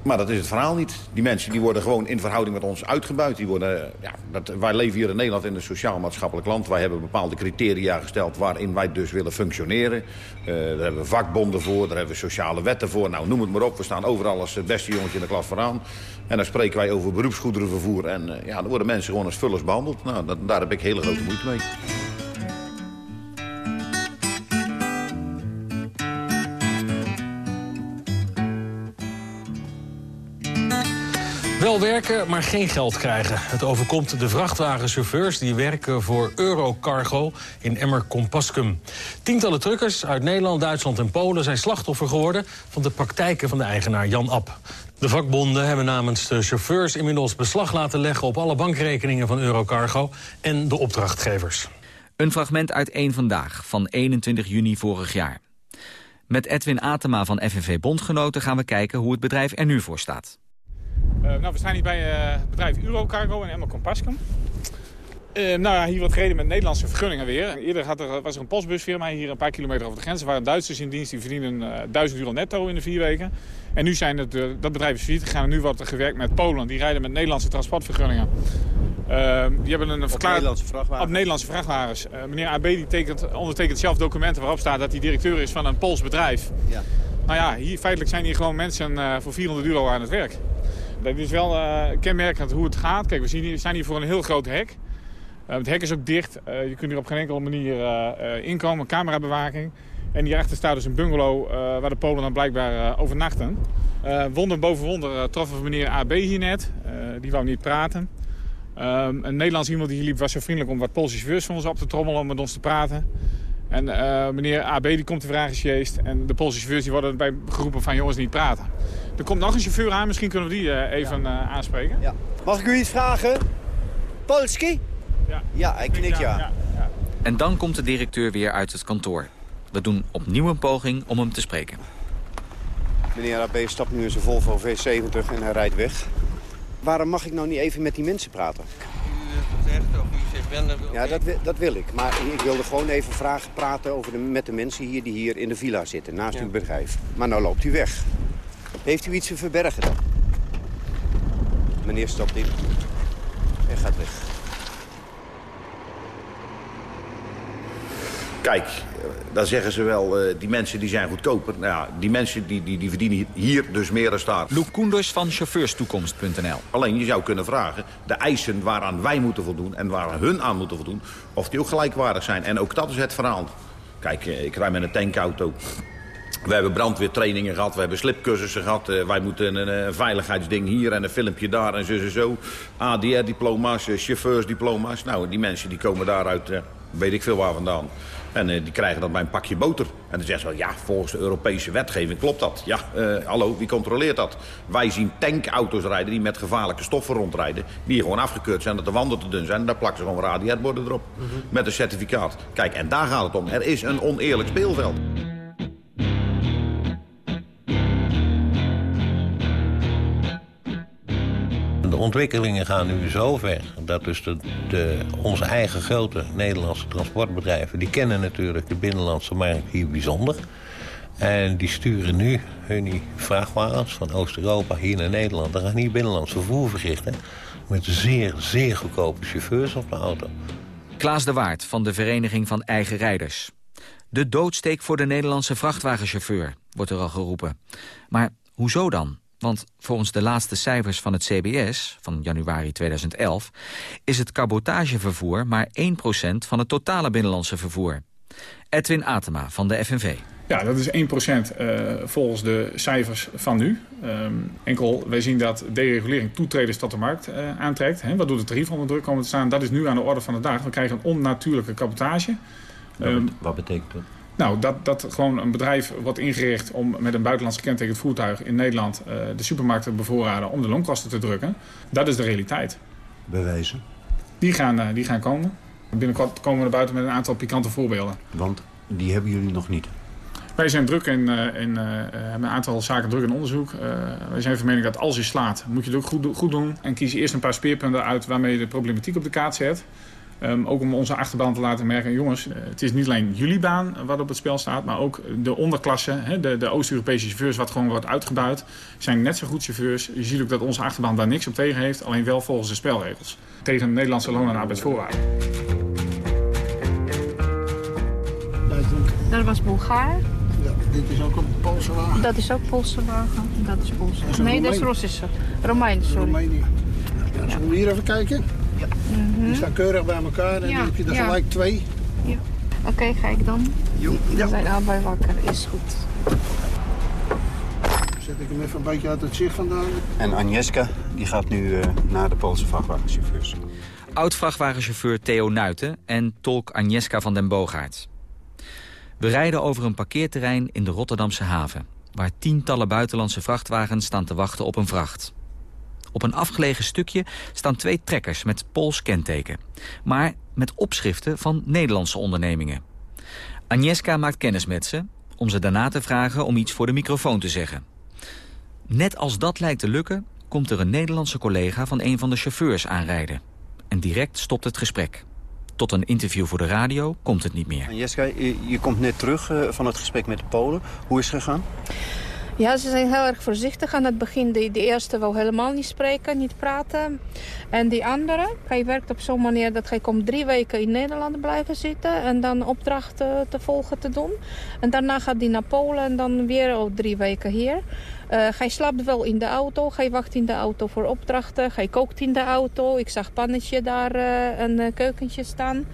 Maar dat is het verhaal niet. Die mensen die worden gewoon in verhouding met ons uitgebuit. Die worden, ja, dat, wij leven hier in Nederland in een sociaal-maatschappelijk land. Wij hebben bepaalde criteria gesteld waarin wij dus willen functioneren. Uh, daar hebben we vakbonden voor, daar hebben we sociale wetten voor. Nou, noem het maar op. We staan overal als het beste jongetje in de klas vooraan. En dan spreken wij over beroepsgoederenvervoer. En ja, dan worden mensen gewoon als vullers behandeld. Nou, daar heb ik hele grote moeite mee. Werken, maar geen geld krijgen. Het overkomt de vrachtwagenchauffeurs die werken voor Eurocargo in Emmer-Compascum. Tientallen truckers uit Nederland, Duitsland en Polen zijn slachtoffer geworden van de praktijken van de eigenaar Jan App. De vakbonden hebben namens de chauffeurs inmiddels beslag laten leggen op alle bankrekeningen van Eurocargo en de opdrachtgevers. Een fragment uit één vandaag van 21 juni vorig jaar. Met Edwin Atema van FNV Bondgenoten gaan we kijken hoe het bedrijf er nu voor staat. Uh, nou, we staan hier bij het bedrijf Eurocargo in Emmer Compascum. Uh, nou ja, hier wordt gereden met Nederlandse vergunningen weer. Eerder had er, was er een postbusfirma hier een paar kilometer over de grens. Er waren Duitsers in dienst, die verdienen uh, 1000 euro netto in de vier weken. En nu zijn het, dat bedrijf is failliet gegaan. Nu wordt er gewerkt met Polen. Die rijden met Nederlandse transportvergunningen. die hebben een verklaring Nederlandse vrachtwagens. Op Nederlandse vrachtwagens. meneer AB die tekent, ondertekent zelf documenten waarop staat dat hij directeur is van een Pools bedrijf. Ja. Nou ja, hier, feitelijk zijn hier gewoon mensen voor 400 euro aan het werk. Dat is wel uh, kenmerkend hoe het gaat. Kijk, we, zien hier, staan hier voor een heel groot hek. Uh, het hek is ook dicht. Uh, je kunt hier op geen enkele manier inkomen, camerabewaking. En hierachter staat dus een bungalow waar de Polen dan blijkbaar overnachten. wonder boven wonder troffen we meneer AB hier net. die wou niet praten. Um, een Nederlands iemand die hier liep was zo vriendelijk om wat Poolse chauffeurs van ons op te trommelen om met ons te praten. En uh, meneer AB die komt te vragen sjeest. En de Poolse chauffeurs die worden bij geroepen van jongens niet praten. Er komt nog een chauffeur aan, misschien kunnen we die uh, even ja. uh, aanspreken. Ja. Mag ik u iets vragen? Polski? Ja, ja hij knikt ja. ja. ja. En dan komt de directeur weer uit het kantoor. We doen opnieuw een poging om hem te spreken. Meneer AB stapt nu in zijn Volvo V70 en hij rijdt weg. Waarom mag ik nou niet even met die mensen praten? Ja, dat, dat wil ik. Maar ik wilde gewoon even vragen, praten over de, met de mensen hier die hier in de villa zitten, naast ja. uw bedrijf. Maar nou loopt u weg. Heeft u iets te verbergen dan? Meneer stapt in en gaat weg. Kijk, dan zeggen ze wel, uh, die mensen die zijn goedkoper. Nou ja, die mensen die, die, die verdienen hier dus meer dan daar. Loek Koenders van chauffeurstoekomst.nl Alleen je zou kunnen vragen, de eisen waaraan wij moeten voldoen... en waar hun aan moeten voldoen, of die ook gelijkwaardig zijn. En ook dat is het verhaal. Kijk, ik rij met een tankauto. We hebben brandweertrainingen gehad, we hebben slipcursussen gehad. Uh, wij moeten een, een, veiligheidsding hier en een filmpje daar en zo en zo. ADR-diploma's, uh, chauffeursdiploma's. Nou, die mensen die komen daaruit, uh, weet ik veel waar vandaan. En die krijgen dan bij een pakje boter. En dan zeggen ze wel, ja, volgens de Europese wetgeving klopt dat. Ja, hallo, wie controleert dat? Wij zien tankauto's rijden die met gevaarlijke stoffen rondrijden. Die gewoon afgekeurd zijn, dat de wanden te dun zijn. En daar plakken ze gewoon radiatborden erop. Mm -hmm. Met een certificaat. Kijk, en daar gaat het om. Er is een oneerlijk speelveld. Ontwikkelingen gaan nu zo ver dat dus de, de, onze eigen grote Nederlandse transportbedrijven... die kennen natuurlijk de binnenlandse markt hier bijzonder. En die sturen nu hun vrachtwagens van Oost-Europa hier naar Nederland. Dan gaan hier binnenlands vervoer verrichten met zeer, zeer goedkope chauffeurs op de auto. Klaas de Waard van de Vereniging van Eigen Rijders. De doodsteek voor de Nederlandse vrachtwagenchauffeur, wordt er al geroepen. Maar hoezo dan? Want volgens de laatste cijfers van het CBS, van januari 2011... is het cabotagevervoer maar 1% van het totale binnenlandse vervoer. Edwin Atema van de FNV. Ja, dat is 1% uh, volgens de cijfers van nu. Um, enkel, wij zien dat deregulering toetreders tot de markt uh, aantrekt. Hè, waardoor de tarieven onder druk komen te staan. Dat is nu aan de orde van de dag. We krijgen een onnatuurlijke cabotage. Um, wat betekent dat? Nou, dat, dat gewoon een bedrijf wordt ingericht om met een buitenlands gekentekend voertuig in Nederland uh, de supermarkten te bevoorraden om de loonkosten te drukken. Dat is de realiteit. Bewijzen? Die gaan, uh, die gaan komen. Binnenkort komen we naar buiten met een aantal pikante voorbeelden. Want die hebben jullie nog niet? Wij zijn druk in, uh, in hebben een aantal zaken druk in onderzoek. wij zijn van mening dat als je slaat, moet je het ook goed, goed doen. En kies je eerst een paar speerpunten uit waarmee je de problematiek op de kaart zet. Um, ook om onze achterban te laten merken, jongens, het is niet alleen jullie baan wat op het spel staat, maar ook de onderklasse, hè, de, de Oost-Europese chauffeurs wat gewoon wordt uitgebuit, zijn net zo goed chauffeurs. Je ziet ook dat onze achterban daar niks op tegen heeft, alleen wel volgens de spelregels. Tegen de Nederlandse loon- en arbeidsvoorwaarden. Dat was Bulgaar. Ja, dit is ook een Poolse wagen. Dat is ook Poolse wagen. Dat is Poolse. Dat is nee, dat is Russische. Romein, sorry. Romeinië. Ja, zullen we hier even kijken? Ja. Mm -hmm. Die staan keurig bij elkaar en Ja, dan heb je er ja. gelijk twee. Ja. Oké, ga ik dan. Jo. We zijn allebei wakker, is goed. Zet ik hem even een beetje uit het zicht vandaan. En Agnieszka die gaat nu uh, naar de Poolse vrachtwagenchauffeurs. Oud-vrachtwagenchauffeur Theo Nuiten en tolk Agnieszka van den Boogaard. We rijden over een parkeerterrein in de Rotterdamse haven... waar tientallen buitenlandse vrachtwagens staan te wachten op een vracht. Op een afgelegen stukje staan twee trekkers met Pools kenteken. Maar met opschriften van Nederlandse ondernemingen. Agnieszka maakt kennis met ze... om ze daarna te vragen om iets voor de microfoon te zeggen. Net als dat lijkt te lukken... komt er een Nederlandse collega van een van de chauffeurs aanrijden. En direct stopt het gesprek. Tot een interview voor de radio komt het niet meer. Agnieszka, je, komt net terug uh, van het gesprek met de Polen. Hoe is het gegaan? Ja, ze zijn heel erg voorzichtig. Aan het begin, de, de eerste wou helemaal niet spreken, niet praten. En die andere, hij werkt op zo'n manier dat hij komt drie weken in Nederland blijven zitten... en dan opdrachten te volgen te doen. En daarna gaat hij naar Polen en dan weer ook drie weken hier. Uh, hij slaapt wel in de auto, hij wacht in de auto voor opdrachten. Hij kookt in de auto, ik zag pannetje daar uh, een uh, keukentje staan...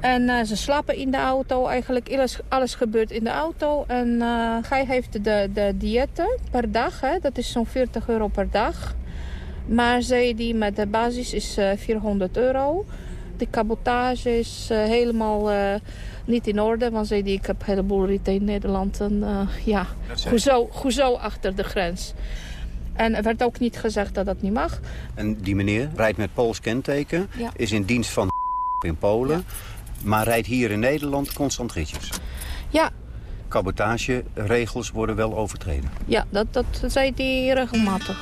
En uh, ze slapen in de auto. Eigenlijk alles, alles gebeurt in de auto. En uh, hij heeft de, de diëten per dag. Hè. Dat is zo'n 40 euro per dag. Maar zei die met de basis is uh, 400 euro. De cabotage is helemaal niet in orde. Want zei die, ik heb een heleboel ritten in Nederland. En ja, hoezo, hoezo achter de grens? En er werd ook niet gezegd dat dat niet mag. En die meneer rijdt met Pools kenteken. Ja. Is in dienst van in Polen. Ja. Maar rijdt hier in Nederland constant ritjes. Ja. Cabotageregels worden wel overtreden. Ja, dat, dat zei hij regelmatig.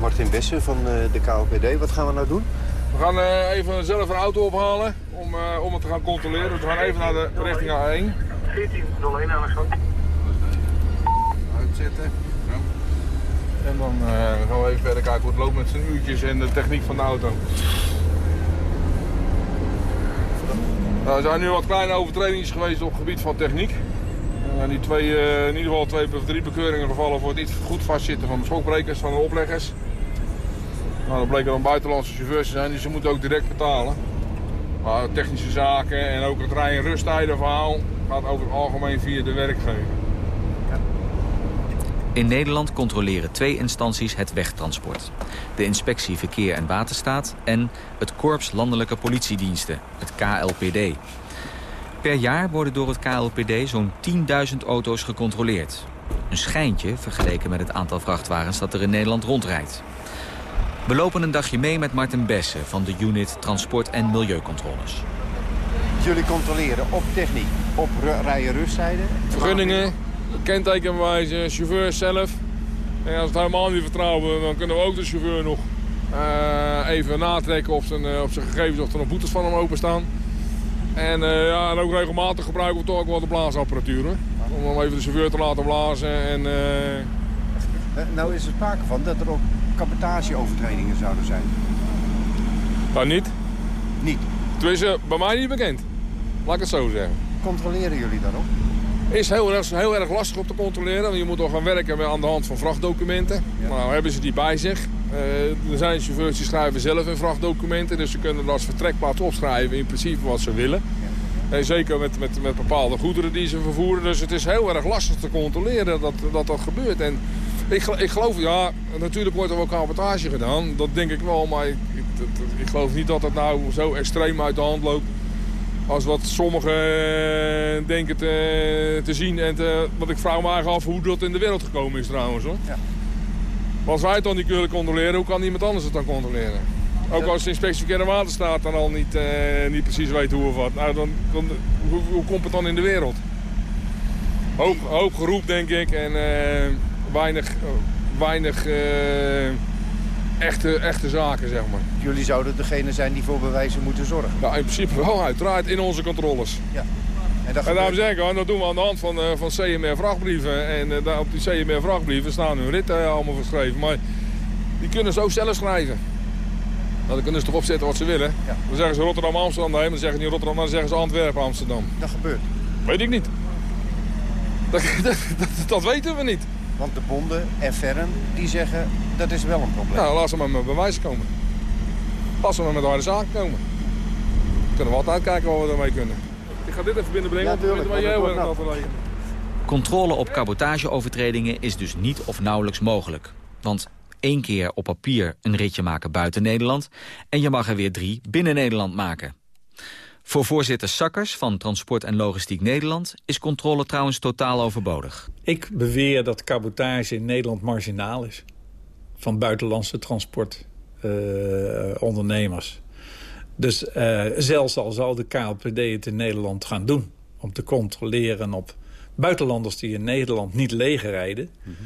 Martin Bessen van de KOPD, wat gaan we nou doen? We gaan uh, even zelf een auto ophalen om, uh, om het te gaan controleren. We gaan even naar de richting A1. 1401 aan de gang. En Dan uh, gaan we even verder kijken hoe het loopt met zijn uurtjes en de techniek van de auto. Nou, er zijn nu wat kleine overtredingen geweest op het gebied van techniek. Uh, die twee, uh, in ieder geval twee of drie bekeuringen gevallen voor het niet goed vastzitten van de schokbrekers, van de opleggers. Nou, dat bleken dan buitenlandse chauffeurs te zijn, dus ze moeten ook direct betalen. Maar technische zaken en ook het rij- en rusttijdenverhaal gaat over het algemeen via de werkgever. In Nederland controleren twee instanties het wegtransport. De Inspectie Verkeer en Waterstaat en het Korps Landelijke Politiediensten, het KLPD. Per jaar worden door het KLPD zo'n 10.000 auto's gecontroleerd. Een schijntje vergeleken met het aantal vrachtwagens dat er in Nederland rondrijdt. We lopen een dagje mee met Martin Bessen van de unit Transport en Milieucontroles. Jullie controleren op techniek, op rijden rusttijden? Vergunningen, kentekenbewijzen, chauffeurs zelf. En als het helemaal niet vertrouwen, dan kunnen we ook de chauffeur nog uh, even natrekken op zijn, uh, op zijn gegevens of er nog boetes van hem openstaan. En, uh, ja, en ook regelmatig gebruiken we toch ook wel de blaasapparatuur. Hè? Om hem even de chauffeur te laten blazen. En, nou is er sprake van dat er ook cabotageovertredingen zouden zijn. Nou, niet. Niet? Tenminste, bij mij niet bekend. Laat ik het zo zeggen. Controleren jullie daarop? Is heel erg, heel erg lastig om te controleren. Want je moet toch gaan werken aan de hand van vrachtdocumenten. Ja. Nou, hebben ze die bij zich. Uh, er zijn chauffeurs die schrijven zelf in vrachtdocumenten. Dus ze kunnen er als vertrekplaats opschrijven in principe wat ze willen. En zeker met, met, met bepaalde goederen die ze vervoeren. Dus het is heel erg lastig te controleren dat dat, dat gebeurt. En ik, ik geloof, ja, natuurlijk wordt er wel cabotage gedaan. Dat denk ik wel, maar ik, ik, ik, geloof niet dat het nou zo extreem uit de hand loopt... als wat sommigen uh, denken te, te, zien. En te, wat ik vraag me eigenlijk af hoe dat in de wereld gekomen is trouwens. Hoor. Ja. Als wij het dan niet kunnen controleren, hoe kan iemand anders het dan controleren? Ook als de inspectie verkeer en waterstaat dan al niet, uh, niet precies weet hoe of wat. Nou, dan, dan, hoe, hoe, komt het dan in de wereld? Hoop, hoop geroep, denk ik. En, uh, weinig, weinig echte, echte zaken, zeg maar. Jullie zouden degene zijn die voor bewijzen moeten zorgen? Ja, in principe wel, uiteraard, in onze controles. Ja. En, dat en daarom zeg ik, dat doen we aan de hand van, uh, van CMR vrachtbrieven. En uh, op die CMR vrachtbrieven staan hun ritten allemaal geschreven. Maar die kunnen zo zelf schrijven. Nou, dan kunnen ze toch opzetten wat ze willen. Ja. Dan zeggen ze Rotterdam-Amsterdam, nee, dan zeggen ze niet Rotterdam, maar dan zeggen ze Antwerpen-Amsterdam. Dat gebeurt? Weet ik niet. Dat, dat, dat, dat weten we niet. Want de bonden en Ferren die zeggen dat is wel een probleem. Nou, laat ze maar met bewijs komen. Laat ze maar met harde zaken komen. Dan kunnen we altijd kijken wat we ermee kunnen. Ik ga dit even binnenbrengen. Ja, tuurlijk. Maar jij heel Controle op cabotageovertredingen is dus niet of nauwelijks mogelijk. Want één keer op papier een ritje maken buiten Nederland... en je mag er weer drie binnen Nederland maken. Voor voorzitter Sakkers van Transport en Logistiek Nederland... is controle trouwens totaal overbodig. Ik beweer dat cabotage in Nederland marginaal is. Van buitenlandse transportondernemers. Uh, dus uh, zelfs al zal de KLPD het in Nederland gaan doen... om te controleren op buitenlanders die in Nederland niet leegrijden... Mm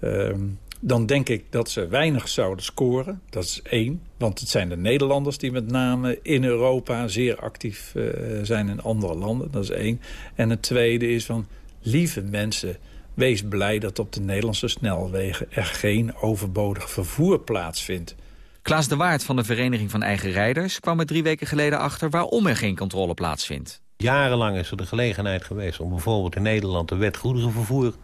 -hmm dan denk ik dat ze weinig zouden scoren. Dat is één. Want het zijn de Nederlanders die met name in Europa zeer actief uh, zijn in andere landen. Dat is één. En het tweede is van, lieve mensen, wees blij dat op de Nederlandse snelwegen er geen overbodig vervoer plaatsvindt. Klaas de Waard van de Vereniging van Eigen Rijders kwam er drie weken geleden achter waarom er geen controle plaatsvindt. Jarenlang is er de gelegenheid geweest om bijvoorbeeld in Nederland de wet goederenvervoer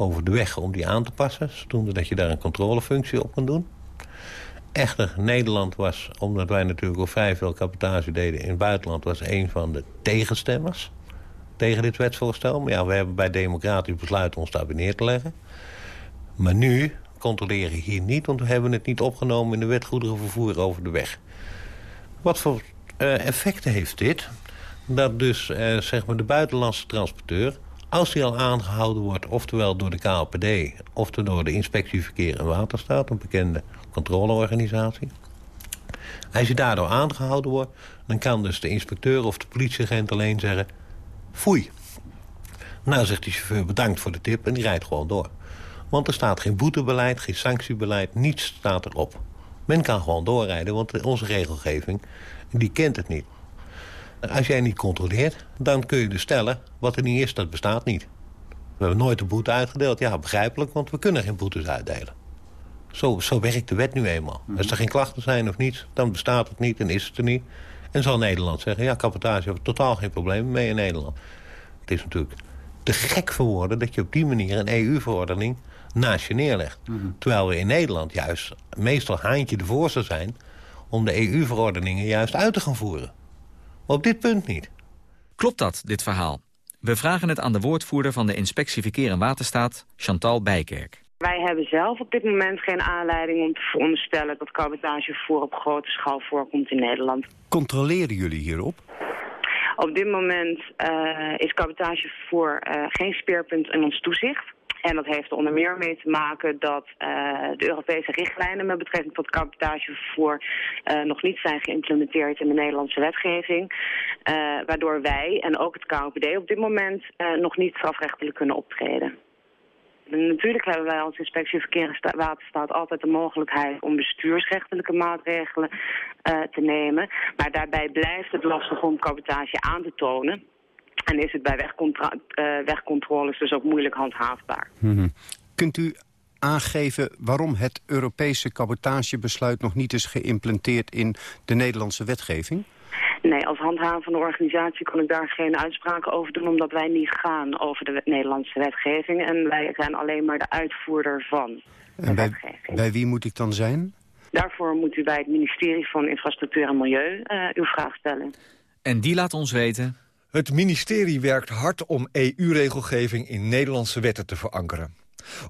over de weg om die aan te passen. Zodoende dat je daar een controlefunctie op kan doen. Echter, Nederland was, omdat wij natuurlijk ook vrij veel cabotage deden in het buitenland... was een van de tegenstemmers tegen dit wetsvoorstel. Maar ja, we hebben bij democratisch besluiten ons daarbij neer te leggen. Maar nu controleren hier niet, want we hebben het niet opgenomen... in de wet goederenvervoer over de weg. Wat voor uh, effecten heeft dit? Dat dus uh, zeg maar de buitenlandse transporteur als die al aangehouden wordt, oftewel door de KLPD... of door de Inspectie Verkeer en Waterstaat, een bekende controleorganisatie... als je daardoor aangehouden wordt... dan kan dus de inspecteur of de politieagent alleen zeggen... foei. Nou zegt die chauffeur bedankt voor de tip en die rijdt gewoon door. Want er staat geen boetebeleid, geen sanctiebeleid, niets staat erop. Men kan gewoon doorrijden, want onze regelgeving die kent het niet. Als jij niet controleert, dan kun je dus stellen... wat er niet is, dat bestaat niet. We hebben nooit een boete uitgedeeld. Ja, begrijpelijk, want we kunnen geen boetes uitdelen. Zo, zo werkt de wet nu eenmaal. Als er geen klachten zijn of niet, dan bestaat het niet en is het er niet. En zal Nederland zeggen, ja, cabotage hebben we totaal geen probleem mee in Nederland. Het is natuurlijk te gek voor woorden dat je op die manier een EU-verordening naast je neerlegt. Terwijl we in Nederland juist meestal haantje de voorste zijn... om de EU-verordeningen juist uit te gaan voeren. Maar op dit punt niet. Klopt dat, dit verhaal? We vragen het aan de woordvoerder van de Inspectie Verkeer en Waterstaat, Chantal Bijkerk. Wij hebben zelf op dit moment geen aanleiding om te veronderstellen dat cabotagevervoer op grote schaal voorkomt in Nederland. Controleren jullie hierop? Op dit moment uh, is cabotagevervoer uh, geen speerpunt in ons toezicht. En dat heeft er onder meer mee te maken dat uh, de Europese richtlijnen met betrekking tot cabotagevervoer uh, nog niet zijn geïmplementeerd in de Nederlandse wetgeving. Uh, waardoor wij en ook het KOPD op dit moment nog niet strafrechtelijk kunnen optreden. Natuurlijk hebben wij als inspectie verkeer en waterstaat altijd de mogelijkheid om bestuursrechtelijke maatregelen te nemen. Maar daarbij blijft het lastig om cabotage aan te tonen. En is het bij wegcontra uh, wegcontroles dus ook moeilijk handhaafbaar. Mm -hmm. Kunt u aangeven waarom het Europese cabotagebesluit nog niet is geïmplementeerd in de Nederlandse wetgeving? Nee, als handhavende organisatie kan ik daar geen uitspraken over doen... omdat wij niet gaan over de Nederlandse wetgeving. En wij zijn alleen maar de uitvoerder van de en bij, wetgeving. bij wie moet ik dan zijn? Daarvoor moet u bij het ministerie van Infrastructuur en Milieu uh, uw vraag stellen. En die laat ons weten... Het ministerie werkt hard om EU-regelgeving in Nederlandse wetten te verankeren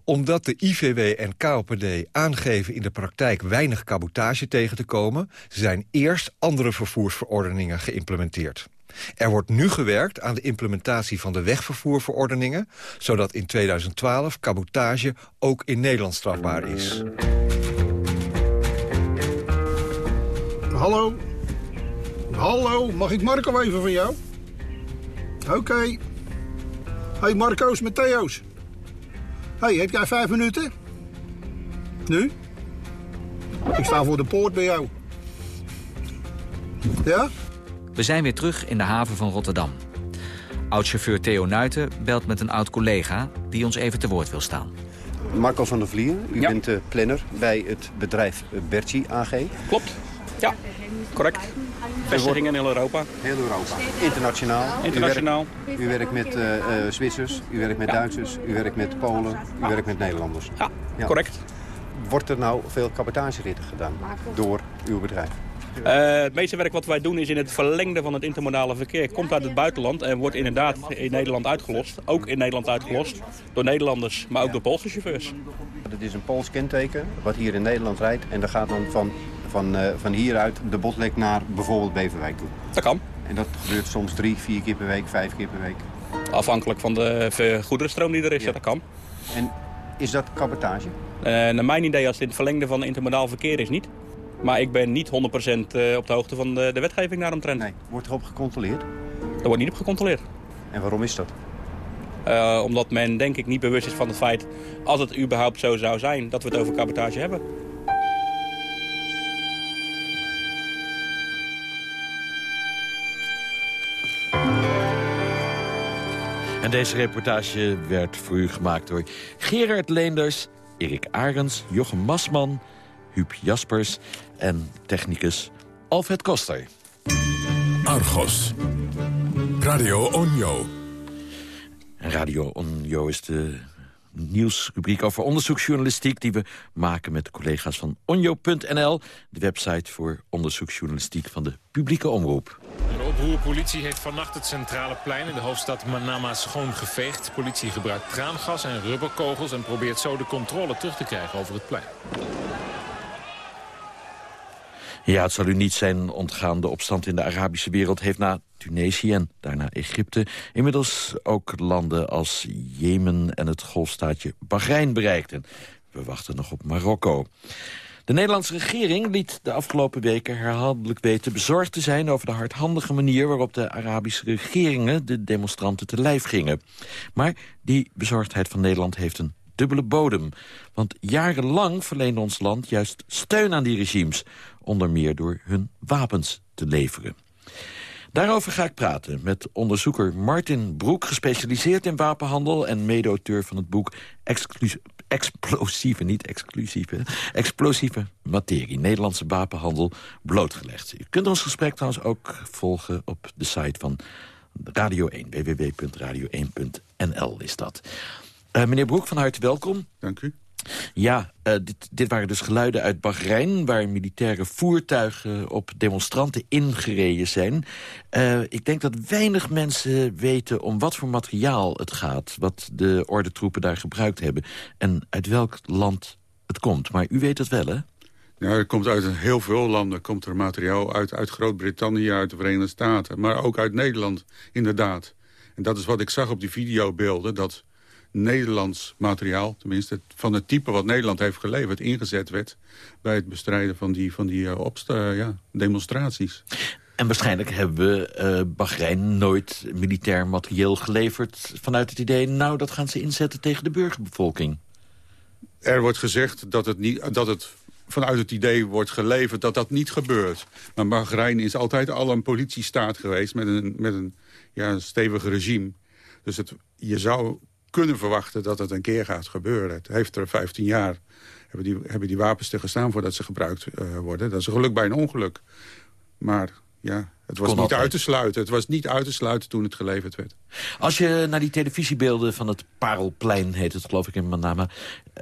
omdat de IVW en KOPD aangeven in de praktijk weinig cabotage tegen te komen... zijn eerst andere vervoersverordeningen geïmplementeerd. Er wordt nu gewerkt aan de implementatie van de wegvervoerverordeningen... zodat in 2012 cabotage ook in Nederland strafbaar is. Hallo? Hallo, mag ik Marco even van jou? Oké. Okay. Hey Marco's met Theo's. hey, heb jij vijf minuten? Nu? Ik sta voor de poort bij jou. Ja? We zijn weer terug in de haven van Rotterdam. Oud-chauffeur Theo Nuiten belt met een oud-collega... die ons even te woord wil staan. Marco van der Vlier, u Ja. bent de planner bij het bedrijf Bertji AG. Klopt. Ja, correct. Vestigingen in heel Europa. Heel Europa. Internationaal. Internationaal. U werkt, u werkt met eh, Zwitsers, u werkt met Ja. Duitsers, u werkt met Polen, u werkt met Nederlanders. Ja, correct. Wordt er nou veel cabotageritten gedaan door uw bedrijf? Eh, het meeste werk wat wij doen is in het verlengde van het intermodale verkeer. Komt uit het buitenland en wordt inderdaad in Nederland uitgelost. Ook in Nederland uitgelost. Door Nederlanders, maar ook door Poolse chauffeurs. Het is een Pools kenteken wat hier in Nederland rijdt. En dat gaat dan van, van, eh, van hieruit de botlek naar bijvoorbeeld Beverwijk toe. Dat kan. En dat gebeurt soms drie, vier keer per week, vijf keer per week. Afhankelijk van de goederenstroom die er is, ja. dat kan. En is dat cabotage? Eh, naar mijn idee, als het in het verlengde van intermodaal verkeer is, niet. Maar ik ben niet 100% eh, op de hoogte van de, de wetgeving daaromtrent. Nee. Wordt erop gecontroleerd? Er wordt niet op gecontroleerd. En waarom is dat? Omdat men denk ik niet bewust is van het feit, als het überhaupt zo zou zijn, dat we het over cabotage hebben. En deze reportage werd voor u gemaakt door Gerard Leenders... Erik Arends, Jochem Masman, Huub Jaspers en technicus Alfred Koster. Argos. Radio Onjo. Radio Onjo is de nieuwsrubriek over onderzoeksjournalistiek... die we maken met de collega's van onjo.nl... de website voor onderzoeksjournalistiek van de publieke omroep. De oproerpolitie heeft vannacht het centrale plein in de hoofdstad Manama schoongeveegd. Politie gebruikt traangas en rubberkogels en probeert zo de controle terug te krijgen over het plein. Ja, het zal u niet zijn ontgaan. De opstand in de Arabische wereld heeft na Tunesië en daarna Egypte... inmiddels ook landen als Jemen en het golfstaatje Bahrein bereikt. En we wachten nog op Marokko. De Nederlandse regering liet de afgelopen weken herhaaldelijk weten bezorgd te zijn over de hardhandige manier waarop de Arabische regeringen de demonstranten te lijf gingen. Maar die bezorgdheid van Nederland heeft een dubbele bodem. Want jarenlang verleende ons land juist steun aan die regimes, onder meer door hun wapens te leveren. Daarover ga ik praten met onderzoeker Martin Broek... gespecialiseerd in wapenhandel en mede-auteur van het boek Exclu explosieve, niet exclusieve, explosieve materie, Nederlandse wapenhandel, blootgelegd. U kunt ons gesprek trouwens ook volgen op de site van Radio 1, www.radio1.nl is dat. Uh, meneer Broek, van harte welkom. Dank u. Ja, uh, dit, waren dus geluiden uit Bahrein... waar militaire voertuigen op demonstranten ingereden zijn. Uh, ik denk dat weinig mensen weten om wat voor materiaal het gaat... wat de ordentroepen daar gebruikt hebben... en uit welk land het komt. Maar u weet het wel, hè? Ja, er komt uit heel veel landen komt er materiaal uit, uit Groot-Brittannië, uit de Verenigde Staten. Maar ook uit Nederland, inderdaad. En dat is wat ik zag op die videobeelden, dat Nederlands materiaal, tenminste van het type wat Nederland heeft geleverd, ingezet werd bij het bestrijden van die, van die uh, ja, demonstraties. En waarschijnlijk hebben we uh, Bahrein nooit militair materieel geleverd... vanuit het idee, nou, dat gaan ze inzetten tegen de burgerbevolking. Er wordt gezegd dat het, niet, dat het vanuit het idee wordt geleverd dat dat niet gebeurt. Maar Bahrein is altijd al een politiestaat geweest met een, met een ja, stevig regime. Dus het, je zou kunnen verwachten dat het een keer gaat gebeuren. Het heeft er 15 jaar hebben die, hebben die wapens er gestaan voordat ze gebruikt uh, worden. Dat is een geluk bij een ongeluk. Maar ja, het was niet uit te sluiten. Het was niet uit te sluiten toen het geleverd werd. Als je naar die televisiebeelden van het Parelplein, heet het geloof ik in Manama,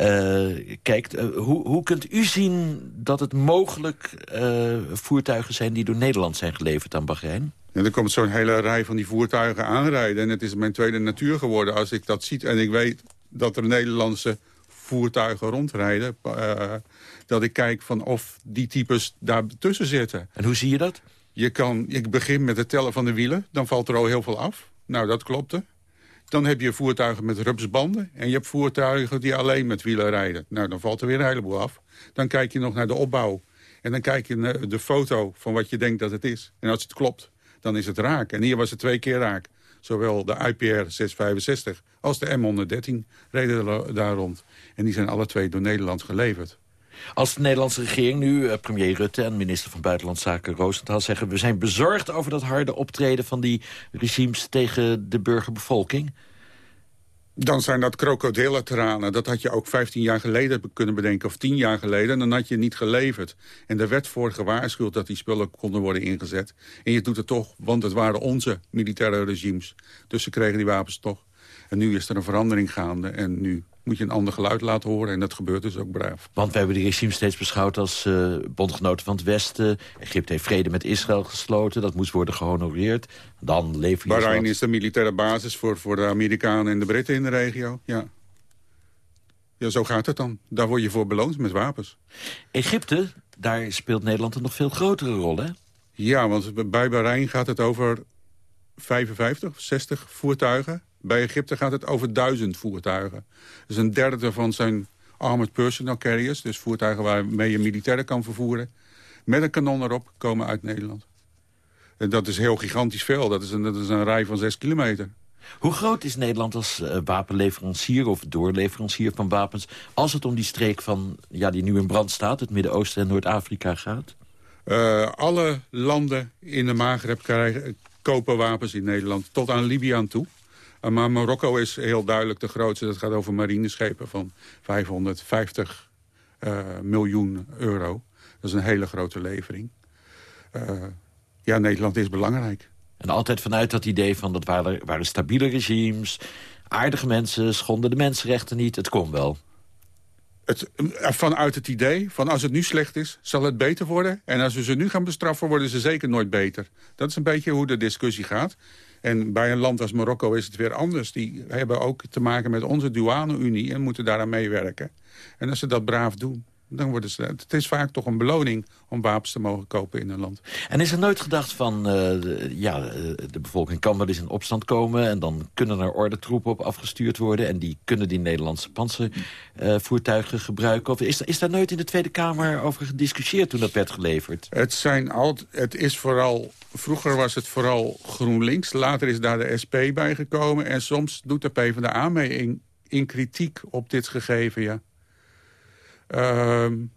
uh, kijkt. Uh, hoe, hoe kunt u zien dat het mogelijk voertuigen zijn die door Nederland zijn geleverd aan Bahrein? En er komt zo'n hele rij van die voertuigen aanrijden. En het is mijn tweede natuur geworden als ik dat zie. En ik weet dat er Nederlandse voertuigen rondrijden. Uh, dat ik kijk van of die types daar tussen zitten. En hoe zie je dat? Je kan, ik begin met het tellen van de wielen. Dan valt er al heel veel af. Nou, dat klopte. Dan heb je voertuigen met rupsbanden. En je hebt voertuigen die alleen met wielen rijden. Nou, dan valt er weer een heleboel af. Dan kijk je nog naar de opbouw. En dan kijk je naar de foto van wat je denkt dat het is. En als het klopt, dan is het raak. En hier was het twee keer raak. Zowel de IPR 665 als de M113 reden daar rond. En die zijn alle twee door Nederland geleverd. Als de Nederlandse regering nu, eh, premier Rutte en minister van Buitenlandse Zaken Roosentaal zeggen... we zijn bezorgd over dat harde optreden van die regimes tegen de burgerbevolking... Dan zijn dat krokodillentranen. Dat had je ook 15 jaar geleden kunnen bedenken, of 10 jaar geleden. Dan had je niet geleverd. En er werd voor gewaarschuwd dat die spullen konden worden ingezet. En je doet het toch, want het waren onze militaire regimes. Dus ze kregen die wapens toch. En nu is er een verandering gaande. En nu moet je een ander geluid laten horen. En dat gebeurt dus ook braaf. Want we hebben die regime steeds beschouwd als uh, bondgenoten van het Westen. Egypte heeft vrede met Israël gesloten. Dat moest worden gehonoreerd. Dan lever je Bahrein is de militaire basis voor, voor de Amerikanen en de Britten in de regio. Ja. Ja, zo gaat het dan. Daar word je voor beloond met wapens. Egypte, daar speelt Nederland een nog veel grotere rol, hè? Ja, want bij Bahrein gaat het over 55, 60 voertuigen. Bij Egypte gaat het over duizend voertuigen. Dus een derde daarvan zijn armored personnel carriers. Dus voertuigen waarmee je militairen kan vervoeren. Met een kanon erop komen uit Nederland. En dat is heel gigantisch veel. Dat is een, dat is een rij van zes kilometer. Hoe groot is Nederland als uh, wapenleverancier of doorleverancier van wapens... als het om die streek van, ja, die nu in brand staat... het Midden-Oosten en Noord-Afrika gaat? Uh, alle landen in de Maghreb krijgen, kopen wapens in Nederland. Tot aan Libië aan toe. Uh, maar Marokko is heel duidelijk de grootste. Dat gaat over marineschepen van 550 miljoen euro. Dat is een hele grote levering. ja, Nederland is belangrijk. En altijd vanuit dat idee van dat waren, waren stabiele regimes... aardige mensen, schonden de mensenrechten niet, het kon wel. Het, vanuit het idee van als het nu slecht is, zal het beter worden. En als we ze nu gaan bestraffen, worden ze zeker nooit beter. Dat is een beetje hoe de discussie gaat. En bij een land als Marokko is het weer anders. Die hebben ook te maken met onze douane-unie en moeten daaraan meewerken. En als ze dat braaf doen, dan worden ze, het is vaak toch een beloning om wapens te mogen kopen in een land. En is er nooit gedacht van, uh, de, ja, de bevolking kan wel eens in opstand komen... en dan kunnen er ordentroepen op afgestuurd worden... en die kunnen die Nederlandse panzervoertuigen uh, gebruiken? Of is, is daar nooit in de Tweede Kamer over gediscussieerd toen dat werd geleverd? Het, zijn al, het is vooral, vroeger was het vooral GroenLinks, later is daar de SP bijgekomen... en soms doet de PvdA mee in, in kritiek op dit gegeven, ja. Uh,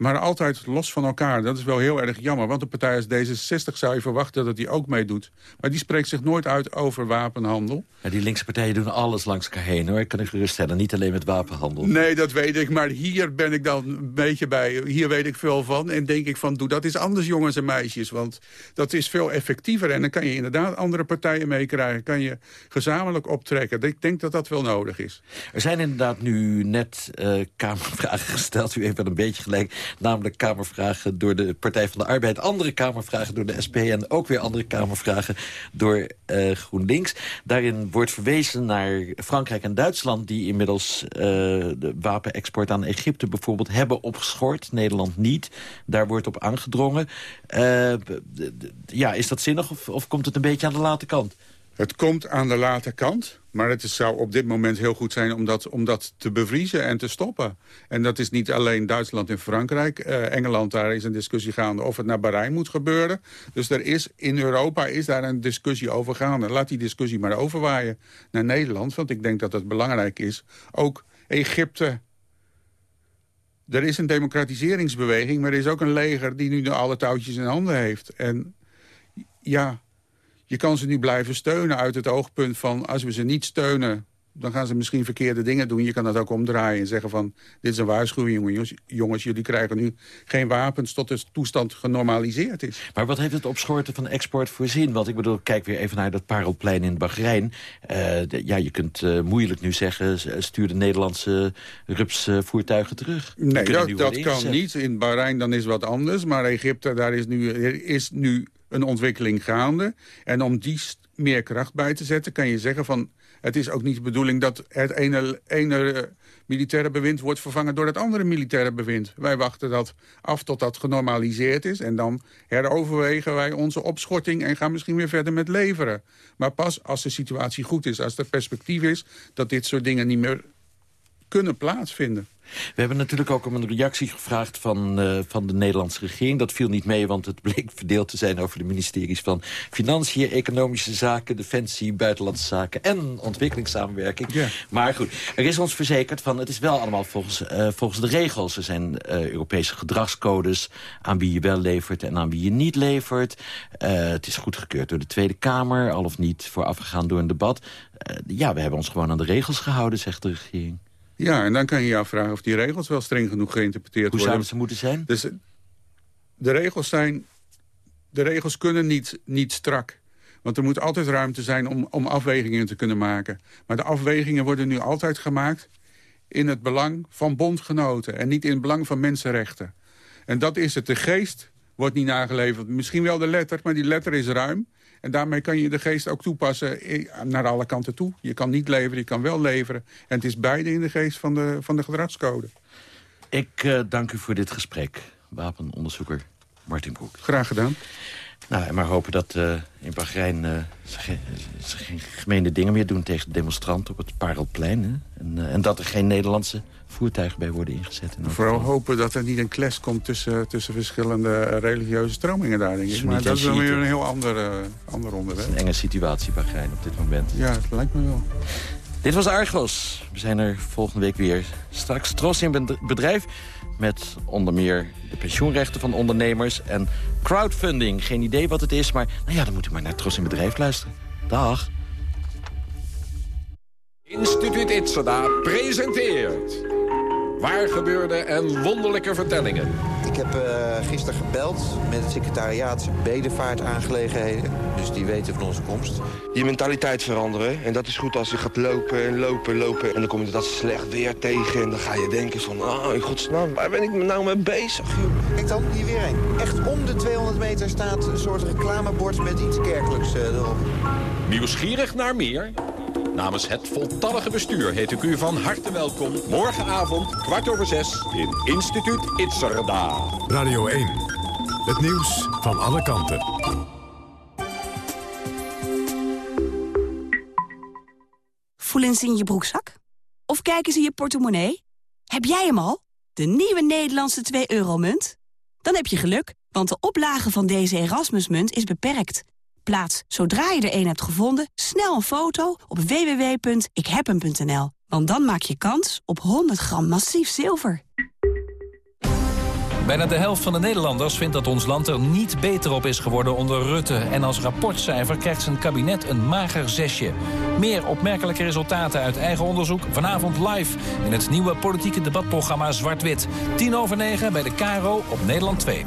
Maar altijd los van elkaar. Dat is wel heel erg jammer. Want de partij als D66 zou je verwachten dat hij ook meedoet. Maar die spreekt zich nooit uit over wapenhandel. Ja, die linkse partijen doen alles langs elkaar heen, hoor. Ik kan u geruststellen. Niet alleen met wapenhandel. Nee, dat weet ik. Maar hier ben ik dan een beetje bij. Hier weet ik veel van. En denk ik van, doe dat is anders, jongens en meisjes. Want dat is veel effectiever. En dan kan je inderdaad andere partijen meekrijgen. Kan je gezamenlijk optrekken. Ik denk dat dat wel nodig is. Er zijn inderdaad nu net uh, Kamervragen gesteld. U heeft wel een beetje gelijk. Namelijk Kamervragen door de Partij van de Arbeid. Andere Kamervragen door de SP. En ook weer andere Kamervragen door uh, GroenLinks. Daarin wordt verwezen naar Frankrijk en Duitsland... die inmiddels uh, de wapenexport aan Egypte bijvoorbeeld hebben opgeschort. Nederland niet. Daar wordt op aangedrongen. Uh, ja, is dat zinnig of, of komt het een beetje aan de late kant? Het komt aan de late kant. Maar het zou op dit moment heel goed zijn om dat, om dat te bevriezen en te stoppen. En dat is niet alleen Duitsland en Frankrijk. Uh, Engeland, daar is een discussie gaande of het naar Bahrein moet gebeuren. Dus er is, in Europa is daar een discussie over gaande. Laat die discussie maar overwaaien naar Nederland. Want ik denk dat het belangrijk is. Ook Egypte... Er is een democratiseringsbeweging, maar er is ook een leger... die nu alle touwtjes in handen heeft. En ja, je kan ze nu blijven steunen uit het oogpunt van... als we ze niet steunen, dan gaan ze misschien verkeerde dingen doen. Je kan dat ook omdraaien en zeggen van... dit is een waarschuwing, jongens. jongens jullie krijgen nu geen wapens tot de toestand genormaliseerd is. Maar wat heeft het opschorten van export voorzien? Want ik bedoel, kijk weer even naar dat parelplein in Bahrein. Uh, ja, je kunt uh, moeilijk nu zeggen... stuur de Nederlandse rupsvoertuigen terug. Nee, dat, dat kan niet. In Bahrein dan is wat anders. Maar Egypte, daar is nu, er is nu een ontwikkeling gaande. En om die meer kracht bij te zetten, kan je zeggen van... het is ook niet de bedoeling dat het ene, ene militaire bewind wordt vervangen door het andere militaire bewind. Wij wachten dat af tot dat genormaliseerd is. En dan heroverwegen wij onze opschorting en gaan misschien weer verder met leveren. Maar pas als de situatie goed is, als er perspectief is... dat dit soort dingen niet meer kunnen plaatsvinden. We hebben natuurlijk ook om een reactie gevraagd van, uh, van de Nederlandse regering. Dat viel niet mee, want het bleek verdeeld te zijn over de ministeries van Financiën, Economische Zaken, Defensie, Buitenlandse Zaken en Ontwikkelingssamenwerking. Ja. Maar goed, er is ons verzekerd van het is wel allemaal volgens, uh, volgens de regels. Er zijn uh, Europese gedragscodes aan wie je wel levert en aan wie je niet levert. het is goedgekeurd door de Tweede Kamer, al of niet voorafgegaan door een debat. ja, we hebben ons gewoon aan de regels gehouden, zegt de regering. Ja, en dan kan je je afvragen of die regels wel streng genoeg geïnterpreteerd Hoe worden. Hoe zouden ze moeten zijn? Dus de regels zijn... De regels kunnen niet, niet strak. Want er moet altijd ruimte zijn om, om afwegingen te kunnen maken. Maar de afwegingen worden nu altijd gemaakt... in het belang van bondgenoten en niet in het belang van mensenrechten. En dat is het. De geest wordt niet nageleverd. Misschien wel de letter, maar die letter is ruim. En daarmee kan je de geest ook toepassen naar alle kanten toe. Je kan niet leveren, je kan wel leveren. En het is beide in de geest van de, van de gedragscode. Ik uh, dank u voor dit gesprek, wapenonderzoeker Martin Broek. Graag gedaan. Nou, en maar hopen dat uh, in Bahrein uh, ze, geen, ze geen gemeende dingen meer doen tegen de demonstranten op het Parelplein. Hè? En, en, dat er geen Nederlandse voertuigen bij worden ingezet. In Vooral geval. hopen dat er niet een clash komt tussen, tussen verschillende religieuze stromingen daar, denk ik. Maar dat is dan weer een heel ander, ander onderwerp. Het is een enge situatie, Bahrein, op dit moment. Ja, dat lijkt me wel. Dit was Argos. We zijn er volgende week weer. Straks Tros in bedrijf met onder meer de pensioenrechten van ondernemers en crowdfunding. Geen idee wat het is, maar nou ja, dan moet u maar naar Tros in Bedrijf luisteren. Dag. Instituut Itzada presenteert... Waar gebeurde en wonderlijke vertellingen. Ik heb uh, gisteren gebeld met het secretariaat bedevaartaangelegenheden. Dus die weten van onze komst. Je mentaliteit veranderen. En dat is goed als je gaat lopen en lopen, lopen. En dan kom je dat slecht weer tegen. En dan ga je denken van, ah, in godsnaam, waar ben ik nou mee bezig? Joh? Kijk dan, hier weer een. Echt om de 200 meter staat een soort reclamebord met iets kerkelijks uh, erop. Nieuwsgierig naar meer? Namens het voltallige bestuur heet ik u van harte welkom... morgenavond, kwart over zes, in Instituut Itzerda. Radio 1, het nieuws van alle kanten. Voelen ze in je broekzak? Of kijken ze in je portemonnee? Heb jij hem al? De nieuwe Nederlandse 2-euro-munt? Dan heb je geluk, want de oplage van deze Erasmusmunt is beperkt... Plaats, zodra je er een hebt gevonden, snel een foto op www.ikhebhem.nl. Want dan maak je kans op 100 gram massief zilver. Bijna de helft van de Nederlanders vindt dat ons land er niet beter op is geworden onder Rutte. En als rapportcijfer krijgt zijn kabinet een mager zesje. Meer opmerkelijke resultaten uit eigen onderzoek vanavond live... in het nieuwe politieke debatprogramma Zwart-Wit. 10 over 9 bij de Caro op Nederland 2.